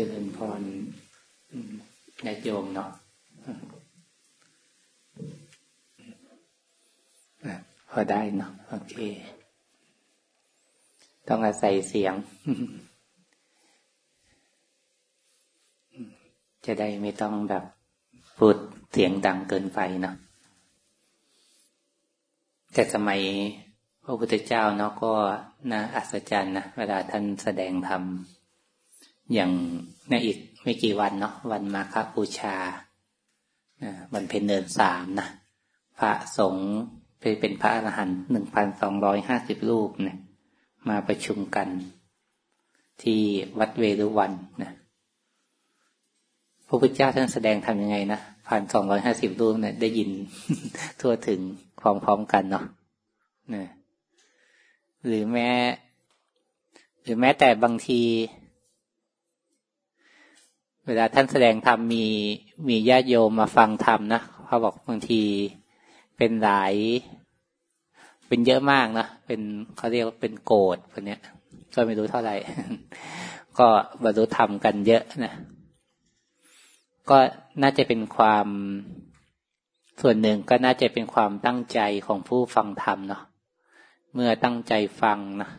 เจริญพรญาติโยมเนาะพอได้เนาะโอเค ต้องอาศัยเสียง จะได้ไม่ต้องแบบพูดเสียงดังเกินไปเนาะแต่สมัยพระพุทธเจ้าเนาะก็น่าอัศจรรย์นะเวลาท่านแสดงธรรม อย่างในอีกไม่กี่วันเนาะวันมาคบูชาวันเพ็ญเดือนสามนะพระสงฆ์เป็นพระอรหันต์หนึ่งพันสองร้อยห้าสิบรูปเนี่ยมาประชุมกัน ที่วัดเวรุวันนะพระพุทธเจ้าท่านแสดงทำยังไงนะพันสองร้อยห้าสิบรูปเนี่ยได้ยินทั่วถึงพร้อมๆกันเนาะนะหรือแม้ หรือแม้แต่บางที เวลาท่านแสดงธรรมมีมีญาติโยมมาฟังธรรมนะเขาบอกบางทีเป็นหลาย เป็นเยอะมากนะเป็นเขาเรียกว่าเป็นโกรธคนเนี้ย ก็ไม่รู้เท่าไหร่ ก็บรรลุธรรมกันเยอะนะก็น่าจะเป็นความส่วนหนึ่งก็น่าจะเป็นความตั้งใจของผู้ฟังธรรมเนาะเมื่อตั้งใจฟังนะ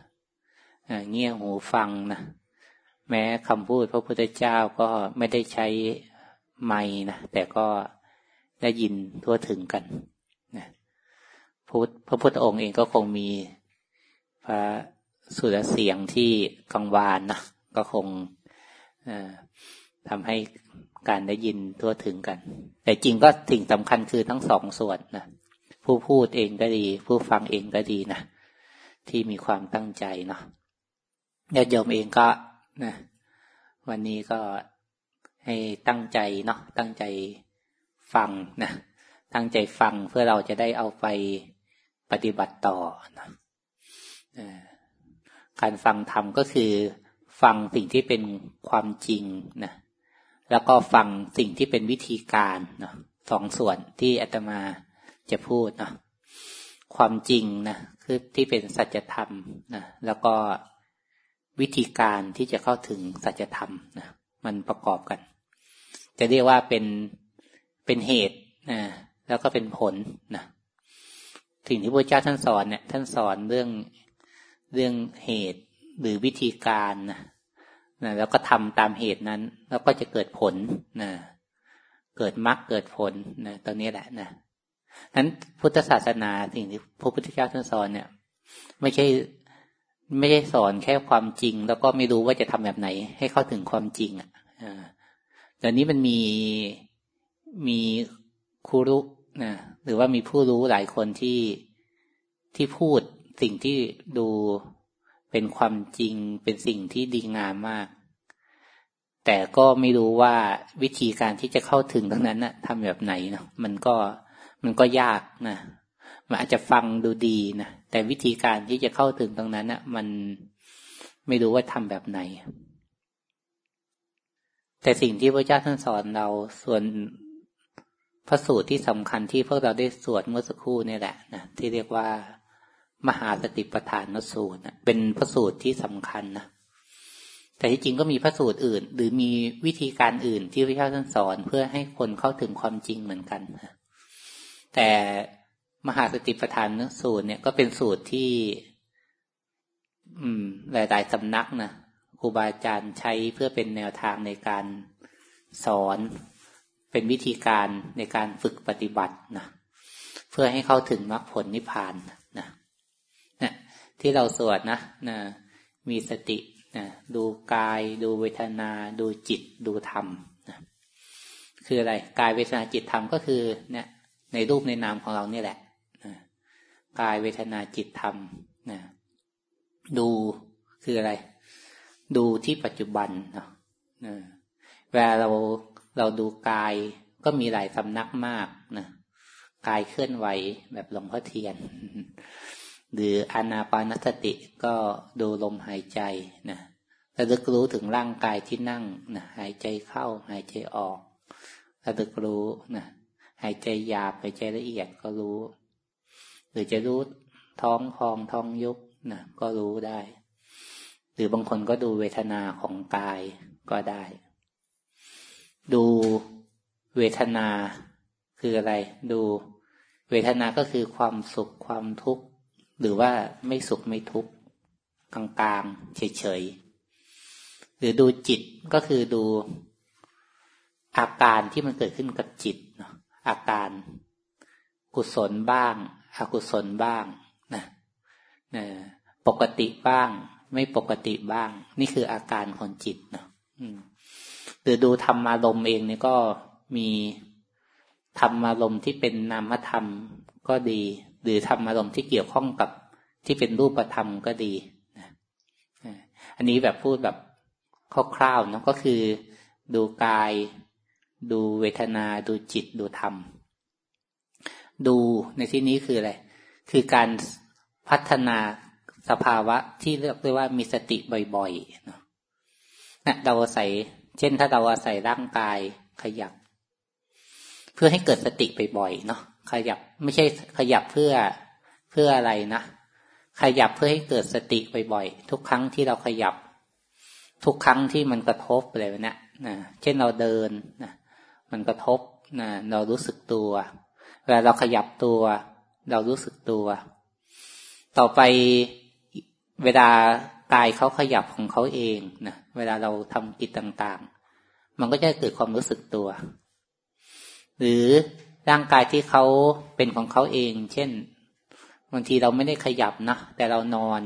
เงี่ยหูฟังนะ แม้คำพูดพระพุทธเจ้าก็ไม่ได้ใช้ไม่นะแต่ก็ได้ยินทั่วถึงกันนะพุทธพระพุทธองค์เองก็คงมีพระสุรเสียงที่กังวานนะก็คงทำให้การได้ยินทั่วถึงกัน แต่จริงก็สิ่งสำคัญคือทั้งสองส่วนนะผู้พูดเองก็ดี ผู้ฟังเองก็ดีนะที่มีความตั้งใจเนาะญาติโยมเองก็ นะวันนี้ก็ให้ตั้งใจเนาะตั้งใจฟังนะตั้งใจฟังเพื่อเราจะได้เอาไปปฏิบัติต่อนะการฟังธรรมก็คือ ฟังสิ่งที่เป็นความจริงนะแล้วก็ฟังสิ่งที่เป็นวิธีการเนาะสองส่วนที่อาตมาจะพูดเนาะความจริงนะคือที่เป็นสัจธรรมนะแล้วก็ วิธีการที่จะเข้าถึงสัจธรรมนะมันประกอบกัน จะเรียกว่าเป็นเป็นเหตุนะแล้วก็เป็นผลนะสิ่งที่พระเจ้าท่านสอนเนี่ยท่านสอนเรื่องเรื่องเหตุหรือวิธีการนะนะแล้วก็ทำตามเหตุนั้น แล้วก็จะเกิดผลนะเกิดมรรคเกิดผลนะตอนนี้แหละนะนั้นพุทธศาสนาสิ่งที่พระพุทธเจ้าท่านสอนเนี่ย ไม่ใช่ ไม่ได้สอนแค่ความจริง แล้วก็ไม่รู้ว่าจะทำแบบไหน ให้เข้าถึงความจริง อะแต่นี้มันมีมีครูรู้นะหรือว่ามีผู้รู้หลายคนที่ที่พูดสิ่งที่ดูเป็นความจริงเป็นสิ่งที่ดีงามมาก แต่ก็ไม่รู้ว่าวิธีการที่จะเข้าถึงทั้งนั้นน่ะทำแบบไหนเนาะมันก็มันก็ยากนะมันอาจจะฟังดูดีนะ แต่วิธีการที่จะเข้าถึงตรงนั้นน่ะ มันไม่รู้ว่าทำแบบไหน แต่สิ่งที่พระเจ้าท่านสอนเราส่วนพระสูตรที่สำคัญที่พวกเราได้สวดเมื่อสักครู่นี่แหละนะที่เรียกว่ามหาสติปัฏฐานสูตรนะเป็นพระสูตรที่สำคัญนะแต่ที่จริงก็มีพระสูตรอื่น หรือมีวิธีการอื่นที่พระเจ้าท่านสอนเพื่อให้คนเข้าถึงความจริงเหมือนกันนะแต่ มหาสติปัฏฐานสูตรเนี่ยก็เป็นสูตรที่ อืม หลาย ๆสำนักนะครูบาอาจารย์ใช้เพื่อเป็นแนวทางในการสอน เป็นวิธีการในการฝึกปฏิบัตินะเพื่อให้เข้าถึงมรรคผลนิพพานนะนะที่เราสวดนะนะมีสตินะดูกาย ดูเวทนา ดูจิต ดูธรรมนะคืออะไร กายเวทนาจิตธรรมก็คือ เนี่ย ในรูปในนามของเราเนี่ยแหละ กายเวทนาจิตธรรมนะดูคืออะไร ดูที่ปัจจุบันเนาะเวลาเราเราดูกายก็มีหลายสำนักมากนะกายเคลื่อนไหวแบบหลวงพ่อเทียน หรืออนาปานสติก็ดูลมหายใจนะระลึกรู้ถึงร่างกายที่นั่งนะหายใจเข้าหายใจออกระลึกรู้นะหายใจหยาบหายใจละเอียดก็รู้ หรือจะรู้ท้องพองท้องยุบนะก็รู้ได้ หรือบางคนก็ดูเวทนาของกายก็ได้ ดูเวทนาคืออะไร ดูเวทนาก็คือความสุขความทุกข์ หรือว่าไม่สุขไม่ทุกข์กลางๆเฉยๆหรือดูจิตก็คือดูอาการที่มันเกิดขึ้นกับจิตอาการกุศลบ้าง อกุศลบ้างนะนะปกติบ้าง ไม่ปกติบ้าง นี่คืออาการของจิตเนาะหรือดูธรรมารมเองเนี่ยก็มีธรรมารมที่เป็นนามธรรมก็ดี หรือธรรมารมที่เกี่ยวข้องกับที่เป็นรูปธรรมก็ดีนะอันนี้แบบพูดแบบคร่าวๆนะก็คือดูกาย ดูเวทนา ดูจิต ดูธรรม ดูในที่นี้คืออะไร คือการพัฒนาสภาวะที่เรียกได้ว่ามีสติบ่อยๆเนาะเราอาศัย เช่นถ้าเราอาศัยร่างกายขยับ เพื่อให้เกิดสติบ่อยๆเนาะขยับไม่ใช่ขยับเพื่อเพื่ออะไรนะขยับเพื่อให้เกิดสติบ่อยๆทุกครั้งที่เราขยับ ทุกครั้งที่มันกระทบอะไรนะนะเช่นเราเดินนะมันกระทบนะเรารู้สึกตัว วลาเราขยับตัว เรารู้สึกตัว ต่อไปเวลากายเขาขยับของเขาเองนะเวลาเราทำกิจต่างๆ มันก็จะเกิดความรู้สึกตัว หรือร่างกายที่เขาเป็นของเขาเอง เช่นบางทีเราไม่ได้ขยับนะแต่เรานอน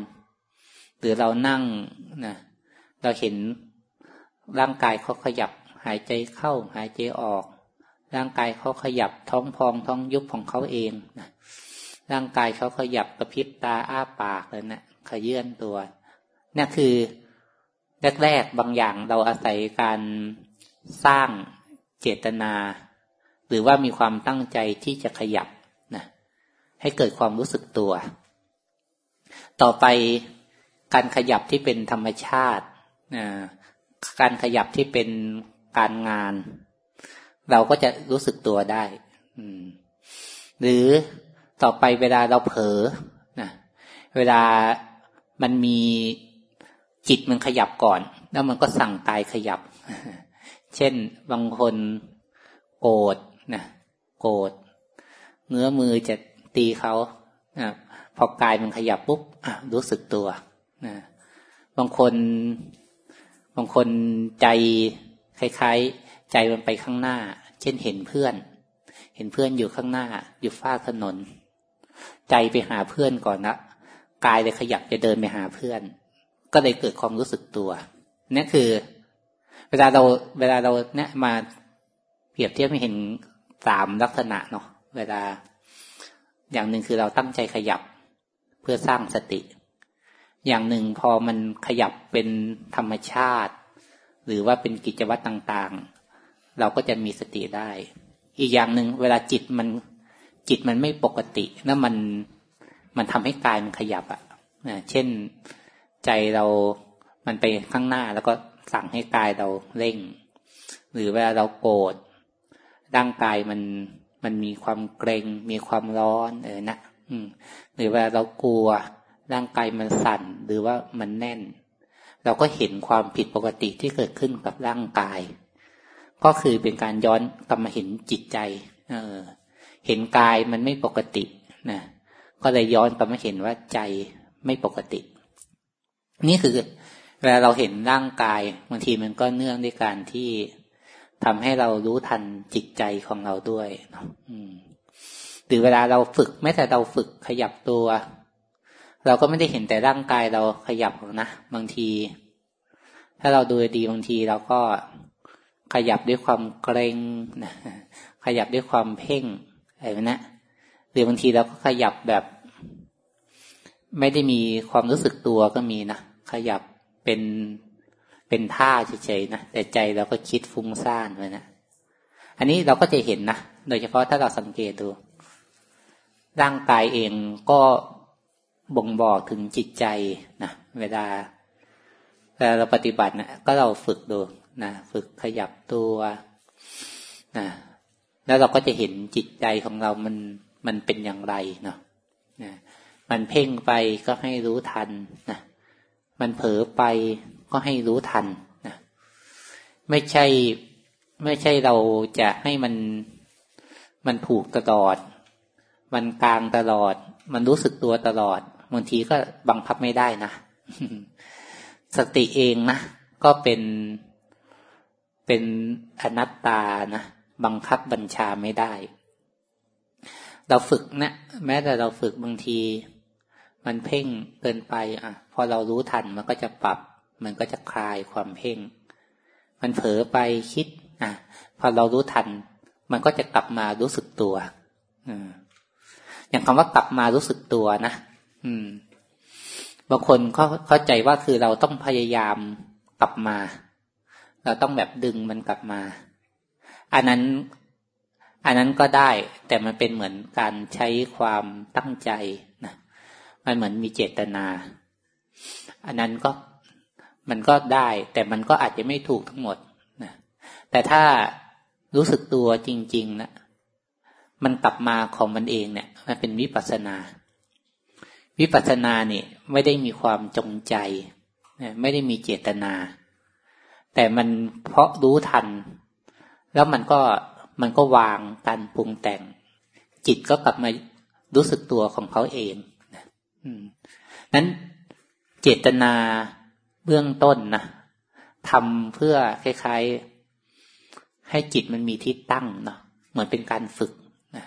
หรือเรานั่งนะเราเห็นร่างกายเขาขยับ หายใจเข้าหายใจออก ร่างกายเขาขยับท้องพองท้องยุบของเขาเองนะร่างกายเขาขยับกระพริบตาอ้าปากเลยนะขยื่นตัวนี่คือแรกๆบางอย่างเราอาศัยการสร้างเจตนา หรือว่ามีความตั้งใจที่จะขยับนะให้เกิดความรู้สึกตัว ต่อไปการขยับที่เป็นธรรมชาติ การขยับที่เป็นการงาน เราก็จะรู้สึกตัวได้หรือต่อไปเวลาเราเผลอนะเวลามันมีจิตมันขยับก่อน แล้วมันก็สั่งกายขยับ เช่นบางคนโกรธนะโกรธเงื้อมือจะตีเขานะพอกายมันขยับปุ๊บรู้สึกตัวนะบางคน บางคนใจคล้ายๆ ใจมันไปข้างหน้า เช่นเห็นเพื่อน เห็นเพื่อนอยู่ข้างหน้า อยู่ฝ้าถนน ใจไปหาเพื่อนก่อนนะกายเลยขยับจะเดินไปหาเพื่อน ก็เลยเกิดความรู้สึกตัวนี่คือ เวลาเรา เวลาเราเนี่ยมาเปรียบเทียบให้เห็นสามลักษณะเนาะเวลาอย่างหนึ่งคือเราตั้งใจขยับเพื่อสร้างสติ อย่างหนึ่งพอมันขยับเป็นธรรมชาติ หรือว่าเป็นกิจวัตรต่างๆ เราก็จะมีสติได้ อีกอย่างหนึ่งเวลาจิตมันจิตมันไม่ปกติแล้วมันมันทำให้กายมันขยับอะ่ะเช่นใจเรา มันไปข้างหน้าแล้วก็สั่งให้กายเราเร่ง หรือเวลาเราโกรธร่างกายมันมันมีความเกรง มีความร้อนเออนะอืม หรือเวลาเรากลัว ร่างกายมันสั่น หรือว่ามันแน่น เราก็เห็นความผิดปกติที่เกิดขึ้นกับร่างกาย ก็คือเป็นการย้อนกลับมาเห็นจิตใจ เออ เห็นกายมันไม่ปกตินะก็เลยย้อนกลับมาเห็นว่าใจไม่ปกติ นี่คือเวลาเราเห็นร่างกายบางทีมันก็เนื่องด้วยการที่ทำให้เรารู้ทันจิตใจของเราด้วยหรือเวลาเราฝึกแม้แต่เราฝึกขยับตัว เราก็ไม่ได้เห็นแต่ร่างกายเราขยับนะบางที ถ้าเราดูดีบางทีเราก็ ขยับด้วยความเกรงนะขยับด้วยความเพ่งอะไรนะหรือบางทีเราก็ขยับแบบ ไม่ได้มีความรู้สึกตัวก็มีนะขยับเป็นเป็นท่าเฉยๆนะแต่ใจเราก็คิดฟุ้งซ่านเลยนะอันนี้เราก็จะเห็นนะโดยเฉพาะถ้าเราสังเกตดู ร่างกายเองก็บ่งบอกถึงจิตใจนะเวลาเวลาเราปฏิบัตินะก็เราฝึกดู นะฝึกขยับตัวนะแล้วเราก็จะเห็นจิตใจของเรามันมันเป็นอย่างไรเนาะนะมันเพ่งไปก็ให้รู้ทันนะมันเผลอไปก็ให้รู้ทันนะไม่ใช่ ไม่ใช่เราจะให้มันมันถูกตลอด มันกลางตลอด มันรู้สึกตัวตลอดบางทีก็บังคับไม่ได้นะสติเองนะก็เป็น เป็นอนัตตานะบังคับบัญชาไม่ได้ เราฝึกนะ แม้แต่เราฝึกบางที มันเพ่งเกินไป อะ พอเรารู้ทันมันก็จะปรับ มันก็จะคลายความเพ่ง มันเผลอไปคิด อะ พอเรารู้ทัน มันก็จะกลับมารู้สึกตัวอย่างคำว่ากลับมารู้สึกตัวนะอืม บางคนเขาเข้าใจว่าคือเราต้องพยายามกลับมา เราต้องแบบดึงมันกลับมา อันนั้น อันนั้นก็ได้ แต่มันเป็นเหมือนการใช้ความตั้งใจนะมันเหมือนมีเจตนา อันนั้นก็มันก็ได้ แต่มันก็อาจจะไม่ถูกทั้งหมดนะแต่ถ้ารู้สึกตัวจริง ๆนะมันกลับมาของมันเองเนี่ย มันเป็นวิปัสนา วิปัสสนาเนี่ยไม่ได้มีความจงใจ ไม่ได้มีเจตนา แต่มันเพราะรู้ทัน แล้วมันก็มันก็วางการปรุงแต่ง จิตก็กลับมารู้สึกตัวของเขาเองนั้นเจตนาเบื้องต้นนะทำเพื่อคล้ายๆ ให้จิตมันมีที่ตั้งเนาะเหมือนเป็นการฝึกนะ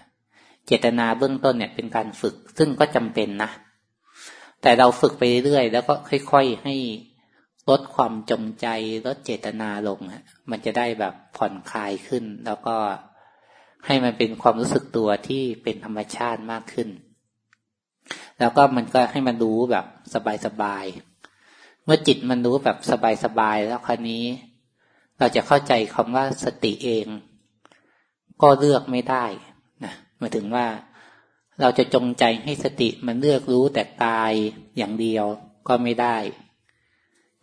เจตนาเบื้องต้นเนี่ยเป็นการฝึก ซึ่งก็จำเป็นนะแต่เราฝึกไปเรื่อยแล้วก็ค่อย ๆ ให้ ลดความจงใจลดเจตนาลงฮะมันจะได้แบบผ่อนคลายขึ้น แล้วก็ให้มันเป็นความรู้สึกตัวที่เป็นธรรมชาติมากขึ้น แล้วก็มันก็ให้มันรู้แบบสบายๆเมื่อจิตมันรู้แบบสบายๆแล้วคราวนี้ เราจะเข้าใจคำว่าสติเอง ก็เลือกไม่ได้นะหมายถึงว่าเราจะจงใจให้สติมันเลือกรู้แต่กายอย่างเดียวก็ไม่ได้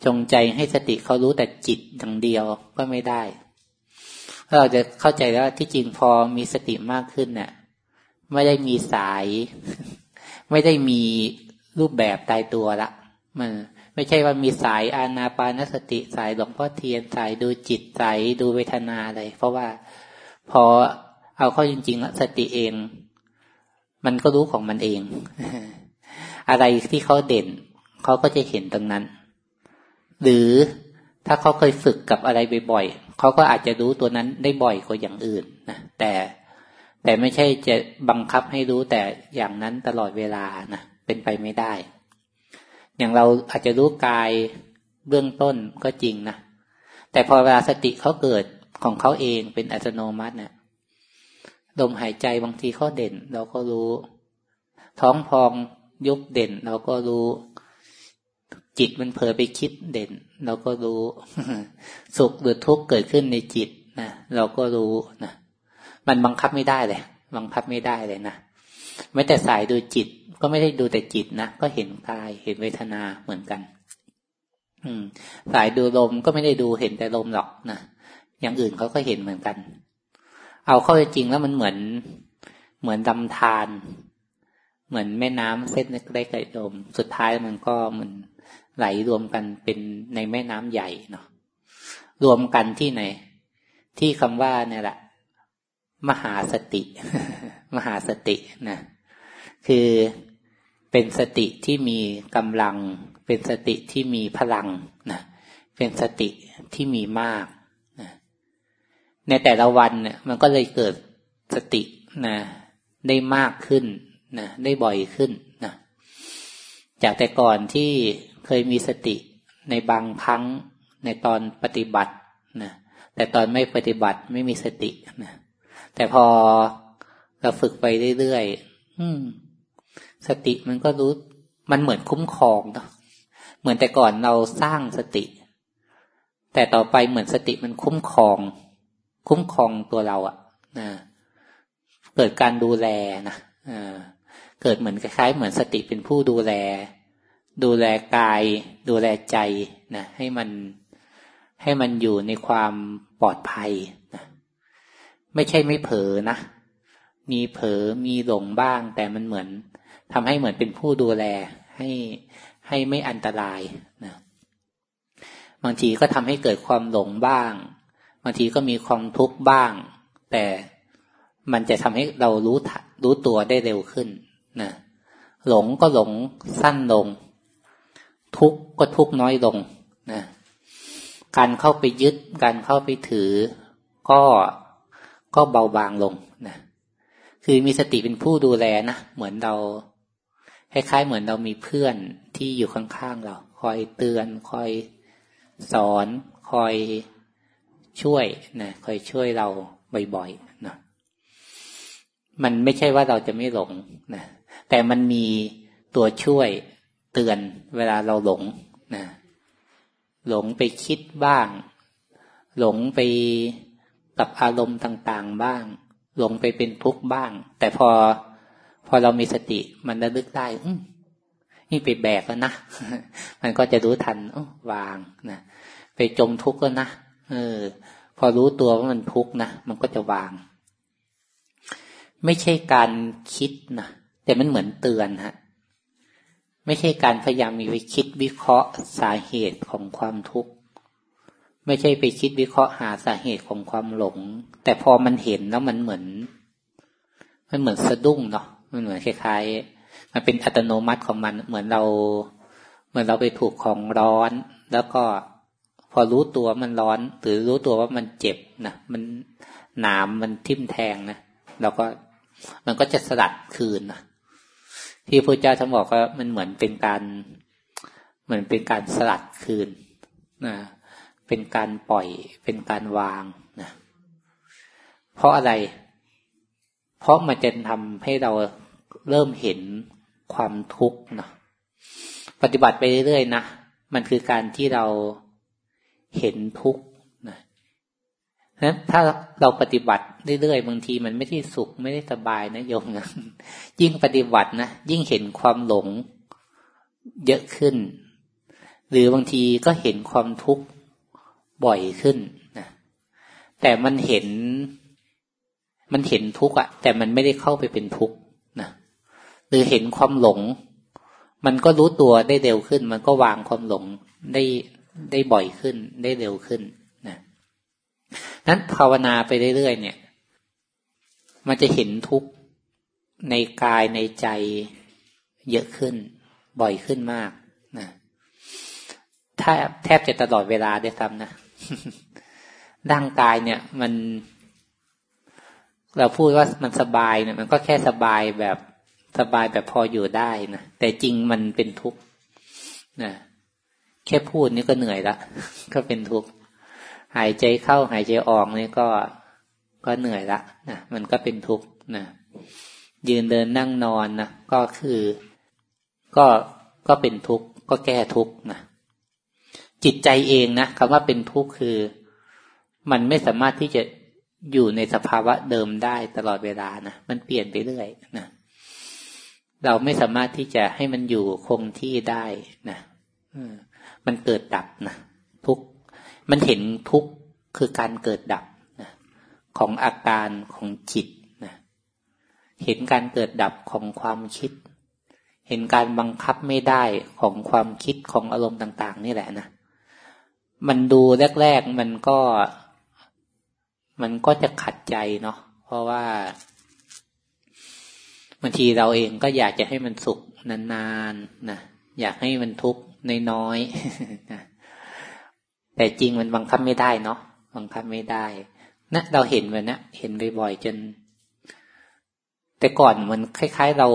จงใจให้สติเขารู้แต่จิตอย่างเดียวก็ไม่ได้เราจะเข้าใจแล้วที่จริงพอมีสติมากขึ้นเนี่ยไม่ได้มีสาย ไม่ได้มีรูปแบบตายตัวละ มันไม่ใช่ว่ามีสายอานาปานสติสายหลวงพ่อเทียนสายดูจิตสายดูเวทนาอะไร เพราะว่าพอเอาเข้าจริงๆแล้วสติเอง มันก็รู้ของมันเอง อะไรที่เขาเด่น เขาก็จะเห็นตรงนั้น หรือถ้าเขาเคยฝึกกับอะไรบ่อยๆเขาก็อาจจะรู้ตัวนั้นได้บ่อยกว่าอย่างอื่นนะแต่แต่ไม่ใช่จะบังคับให้รู้แต่อย่างนั้นตลอดเวลานะเป็นไปไม่ได้ อย่างเราอาจจะรู้กายเบื้องต้นก็จริงนะแต่พอเวลาสติเขาเกิดของเขาเองเป็นอัตโนมัติเนะี่ยลมหายใจบางทีเขาเด่น เราก็รู้ ท้องพองยุบเด่น เราก็รู้ จิตมันเผลอไปคิดเด่น เราก็รู้ สุขหรือทุกข์เกิดขึ้นในจิตนะเราก็รู้นะมันบังคับไม่ได้เลยบังคับไม่ได้เลยนะไม่แต่สายดูจิต ก็ไม่ได้ดูแต่จิตนะก็เห็นกายเห็นเวทนาเหมือนกัน อืม สายดูลมก็ไม่ได้ดูเห็นแต่ลมหรอกนะอย่างอื่นเขาก็เห็นเหมือนกัน เอาเข้าจริงแล้วมันเหมือน เหมือนดำทานเหมือนแม่น้ำเส้นเล็กๆลมสุดท้ายมันก็มัน ไหลรวมกันเป็นในแม่น้ำใหญ่เนาะรวมกันที่ไหน ที่คำว่าเนี่ยแหละมหาสติ มหาสตินะคือเป็นสติที่มีกำลัง เป็นสติที่มีพลังนะเป็นสติที่มีมากนะในแต่ละวันเนี่ยมันก็เลยเกิดสตินะได้มากขึ้นนะได้บ่อยขึ้นนะจากแต่ก่อนที่ เคยมีสติในบางครั้งในตอนปฏิบัตินะแต่ตอนไม่ปฏิบัติไม่มีสตินะแต่พอเราฝึกไปเรื่อยๆสติมันก็รู้ มันเหมือนคุ้มครองเนาะเหมือนแต่ก่อนเราสร้างสติ แต่ต่อไปเหมือนสติมันคุ้มครอง คุ้มครองตัวเราอะนะเกิดการดูแลนะเกิดเหมือนคล้ายๆเหมือนสติเป็นผู้ดูแล ดูแลกาย ดูแลใจนะให้มันให้มันอยู่ในความปลอดภัยนะไม่ใช่ไม่เผลอนะมีเผลอมีหลงบ้าง แต่มันเหมือนทำให้เหมือนเป็นผู้ดูแลให้ให้ไม่อันตรายนะบางทีก็ทำให้เกิดความหลงบ้าง บางทีก็มีความทุกข์บ้าง แต่มันจะทำให้เรารู้รู้ตัวได้เร็วขึ้นนะหลงก็หลงสั้นลง ทุกข์ก็ทุกข์น้อยลงนะการเข้าไปยึด การเข้าไปถือ ก็ก็เบาบางลงนะคือมีสติเป็นผู้ดูแลนะเหมือนเราคล้ายๆเหมือนเรามีเพื่อนที่อยู่ข้างๆเรา คอยเตือน คอยสอน คอยช่วยนะคอยช่วยเราบ่อยๆนะมันไม่ใช่ว่าเราจะไม่หลงนะแต่มันมีตัวช่วย เตือนเวลาเราหลงนะหลงไปคิดบ้าง หลงไปกับอารมณ์ต่างๆบ้าง หลงไปเป็นทุกข์บ้าง แต่พอพอเรามีสติมันระลึกได้อืนี่ไปแบกแล้วนะ มันก็จะรู้ทันวางนะไปจมทุกข์แล้วนะเออ พอรู้ตัวว่ามันทุกข์นะมันก็จะวาง ไม่ใช่การคิดนะแต่มันเหมือนเตือนฮะ ไม่ใช่การพยายามมีไปคิดวิเคราะห์สาเหตุของความทุกข์ ไม่ใช่ไปคิดวิเคราะห์หาสาเหตุของความหลง แต่พอมันเห็นแล้วมันเหมือน มันเหมือนสะดุ้งเนาะมันเหมือนคล้ายๆ มันเป็นอัตโนมัติของมัน เหมือนเรา เหมือนเราไปถูกของร้อน แล้วก็พอรู้ตัวมันร้อน หรือรู้ตัวว่ามันเจ็บนะมันหนามมันทิ่มแทงนะเราก็มันก็จะสลัดคืนนะ ที่พระเจ้าท่านบอกว่ามันเหมือนเป็นการเหมือนเป็นการสลัดคืนนะเป็นการปล่อยเป็นการวางนะเพราะอะไร เพราะมันจะทำให้เราเริ่มเห็นความทุกข์นะปฏิบัติไปเรื่อยๆนะมันคือการที่เราเห็นทุกข์ นั้นถ้าเราปฏิบัติเรื่อยๆบางทีมันไม่ได้สุขไม่ได้สบายนะโยมนะยิ่งปฏิบัตินะยิ่งเห็นความหลงเยอะขึ้น หรือบางทีก็เห็นความทุกข์บ่อยขึ้นนะแต่มันเห็น มันเห็นทุกข์อะแต่มันไม่ได้เข้าไปเป็นทุกข์นะหรือเห็นความหลง มันก็รู้ตัวได้เร็วขึ้น มันก็วางความหลงได้ได้บ่อยขึ้น ได้เร็วขึ้น นั้นภาวนาไปเรื่อยๆเนี่ย มันจะเห็นทุกข์ในกายในใจเยอะขึ้น บ่อยขึ้นมากนะถ้าแทบจะตลอดเวลาได้ทำนะร่างกายเนี่ย มัน เราพูดว่ามันสบายเนี่ย มันก็แค่สบายแบบสบายแบบพออยู่ได้นะแต่จริงมันเป็นทุกข์นะแค่พูดนี่ก็เหนื่อยละก็เป็นทุกข์ หายใจเข้าหายใจออกนี่ก็ก็เหนื่อยละนะมันก็เป็นทุกข์นะยืนเดินนั่งนอนนะก็คือ ก็ก็เป็นทุกข์ก็แก้ทุกข์นะจิตใจเองนะคำว่าเป็นทุกข์คือ มันไม่สามารถที่จะอยู่ในสภาวะเดิมได้ตลอดเวลานะมันเปลี่ยนไปเรื่อยนะเราไม่สามารถที่จะให้มันอยู่คงที่ได้นะมันเกิดดับนะทุก มันเห็นทุกคือการเกิดดับนะของอาการของจิตนะเห็นการเกิดดับของความคิด เห็นการบังคับไม่ได้ของความคิดของอารมณ์ต่าง ๆ นี่แหละนะมันดูแรก ๆ มันก็ มันก็จะขัดใจเนาะเพราะว่าบางทีเราเองก็อยากจะให้มันสุขนานๆนะอยากให้มันทุกข์น้อยๆนะ แต่จริงมันบังคับไม่ได้เนาะบังคับไม่ได้นะเราเห็นมันนะเห็นบ่อยๆจน แต่ก่อนมันคล้าย ๆ เรา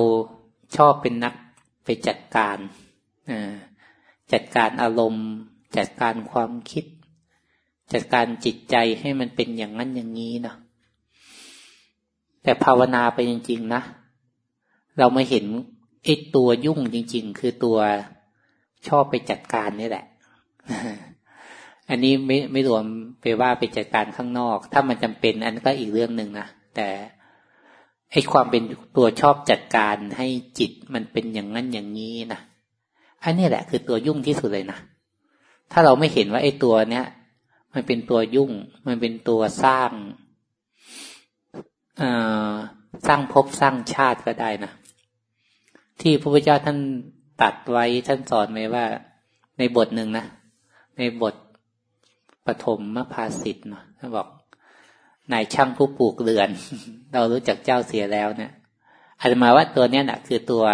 ชอบเป็นนักไปจัดการจัดการอารมณ์ จัดการความคิด จัดการจิตใจให้มันเป็นอย่างนั้นอย่างนี้เนาะแต่ภาวนาไปจริง ๆ นะ เราไม่เห็นไอ้ตัวยุ่งจริง ๆ คือตัวชอบไปจัดการนี่แหละ อันนี้ไม่ไม่รวมไปว่าไปจัดการข้างนอก ถ้ามันจำเป็น อันนั้นก็อีกเรื่องหนึ่งนะแต่ไอ้ความเป็นตัวชอบจัดการให้จิตมันเป็นอย่างนั้นอย่างนี้นะอันนี้แหละคือตัวยุ่งที่สุดเลยนะถ้าเราไม่เห็นว่าไอ้ตัวเนี้ยมันเป็นตัวยุ่ง มันเป็นตัวสร้างสร้างภพสร้างชาติก็ได้นะที่พระพุทธเจ้าท่านตัดไว้ท่านสอนไว้ว่าในบทหนึ่งนะในบท ปฐมมภาสิทธ์เนาะท่านบอกนายช่างผู้ปลูกเรือน เรารู้จักเจ้าเสียแล้วเนี่ยอาจจะมาว่าตัวเนี้ยนะคือตัว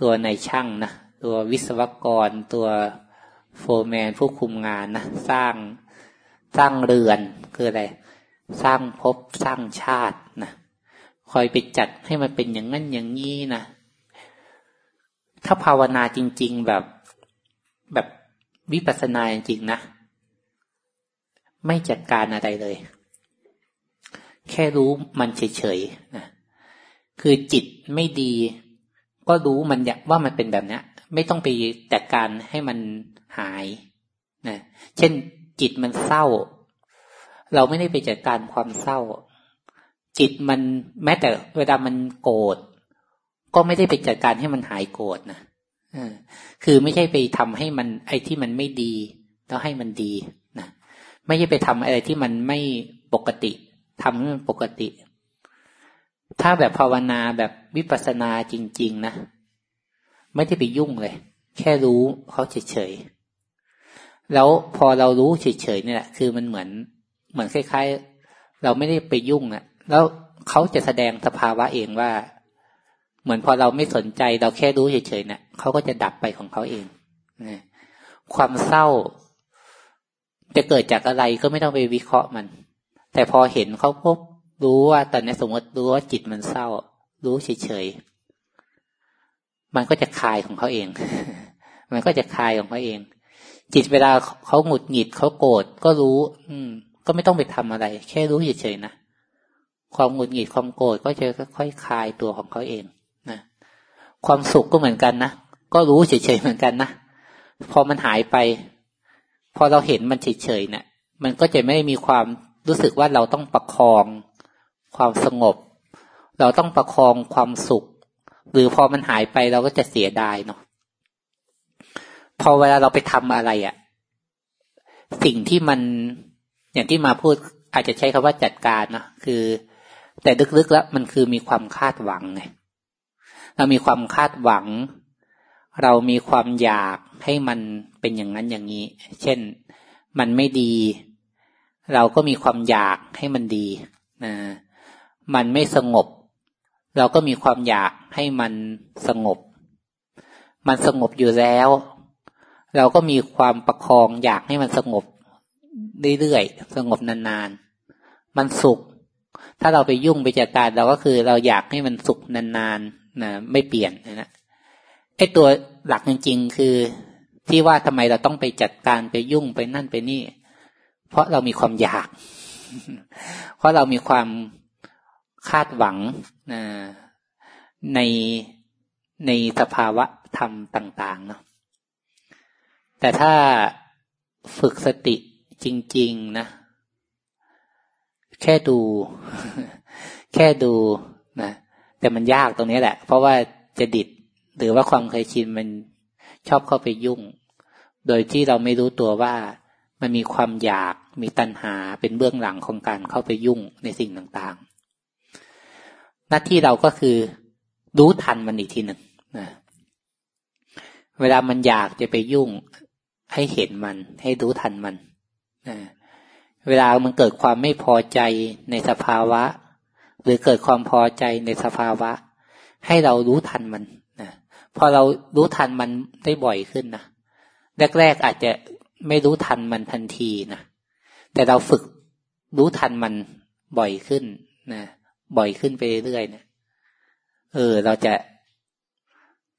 ตัวนายช่างนะตัววิศวกร ตัวโฟร์แมนผู้คุมงานนะสร้างสร้างเรือนคืออะไร สร้างภพสร้างชาตินะคอยไปจัดให้มันเป็นอย่างนั้นอย่างนี้นะถ้าภาวนาจริง ๆแบบแบบวิปัสสนาจริงๆนะ ไม่จัดการอะไรเลย แค่รู้มันเฉยๆนะคือจิตไม่ดี ก็รู้มันว่ามันเป็นแบบนี้ไม่ต้องไปจัดการให้มันหายนะเช่นจิตมันเศร้า เราไม่ได้ไปจัดการความเศร้า จิตมันแม้แต่เวลามันโกรธก็ไม่ได้ไปจัดการให้มันหายโกรธนะคือไม่ใช่ไปทำให้มันไอ้ที่มันไม่ดี แล้วให้มันดี ไม่ใช่ไปทำอะไรที่มันไม่ปกติทำให้มันปกติ ถ้าแบบภาวนาแบบวิปัสสนาจริง ๆ นะ ไม่ได้ไปยุ่งเลย แค่รู้เขาเฉยๆแล้วพอเรารู้เฉยๆนี่แหละคือมันเหมือน เหมือนคล้ายๆ เราไม่ได้ไปยุ่งนะแล้วเขาจะแสดงสภาวะเองว่า เหมือนพอเราไม่สนใจ เราแค่รู้เฉยๆเนะี่ยเขาก็จะดับไปของเขาเองนะความเศร้า จะเกิดจากอะไรก็ไม่ต้องไปวิเคราะห์มัน แต่พอเห็นเขาพบรู้ว่าตอนนี้สมมติรู้ว่าจิตมันเศร้า รู้เฉยๆมันก็จะคลายของเขาเอง มันก็จะคลายของเขาเอง จิตเวลาเขาหงุดหงิดเขาโกรธก็รู้ อืม ก็ไม่ต้องไปทำอะไร แค่รู้เฉยๆนะความหงุดหงิดความโกรธก็จะค่อยๆคลายตัวของเขาเองนะความสุขก็เหมือนกันนะก็รู้เฉยๆเหมือนกันนะพอมันหายไป พอเราเห็นมันเฉยๆเนะี่ยมันก็จะไม่มีความรู้สึกว่าเราต้องประคองความสงบ เราต้องประคองความสุข หรือพอมันหายไปเราก็จะเสียดายเนาะพอเวลาเราไปทำอะไรอะ่ะ สิ่งที่มันอย่างที่มาพูดอาจจะใช้คำว่าจัดการนะคือ แต่ลึกๆแล้วมันคือมีความคาดหวังไงเรามีความคาดหวัง เรามีความอยากให้มันเป็นอย่างนั้นอย่างนี้ เช่นมันไม่ดี เราก็มีความอยากให้มันดีนะมันไม่สงบ เราก็มีความอยากให้มันสงบ มันสงบอยู่แล้ว เราก็มีความประคองอยากให้มันสงบเรื่อยๆสงบนานๆ มันสุข ถ้าเราไปยุ่งไปจัดการเราก็คือเราอยากให้มันสุขนานๆนะไม่เปลี่ยนนะ ไอ้ตัวหลักจริงๆคือที่ว่าทำไมเราต้องไปจัดการไปยุ่งไปนั่นไปนี่ เพราะเรามีความอยาก เพราะเรามีความคาดหวังในในสภาวะธรรมต่าง ๆ เนาะแต่ถ้าฝึกสติจริง ๆ นะ แค่ดู แค่ดูนะแต่มันยากตรงนี้แหละ เพราะว่าจะดิด หรือว่าความเคยชินมันชอบเข้าไปยุ่ง โดยที่เราไม่รู้ตัวว่ามันมีความอยากมีตัณหาเป็นเบื้องหลังของการเข้าไปยุ่งในสิ่งต่างๆ หน้าที่เราก็คือรู้ทันมันอีกทีหนึ่งนะเวลามันอยากจะไปยุ่งให้เห็นมัน ให้รู้ทันมันนะเวลามันเกิดความไม่พอใจในสภาวะ หรือเกิดความพอใจในสภาวะ ให้เรารู้ทันมัน พอเรารู้ทันมันได้บ่อยขึ้นนะแรกๆอาจจะไม่รู้ทันมันทันทีนะแต่เราฝึกรู้ทันมันบ่อยขึ้นนะบ่อยขึ้นไปเรื่อยๆเนี่ยเออ เราจะ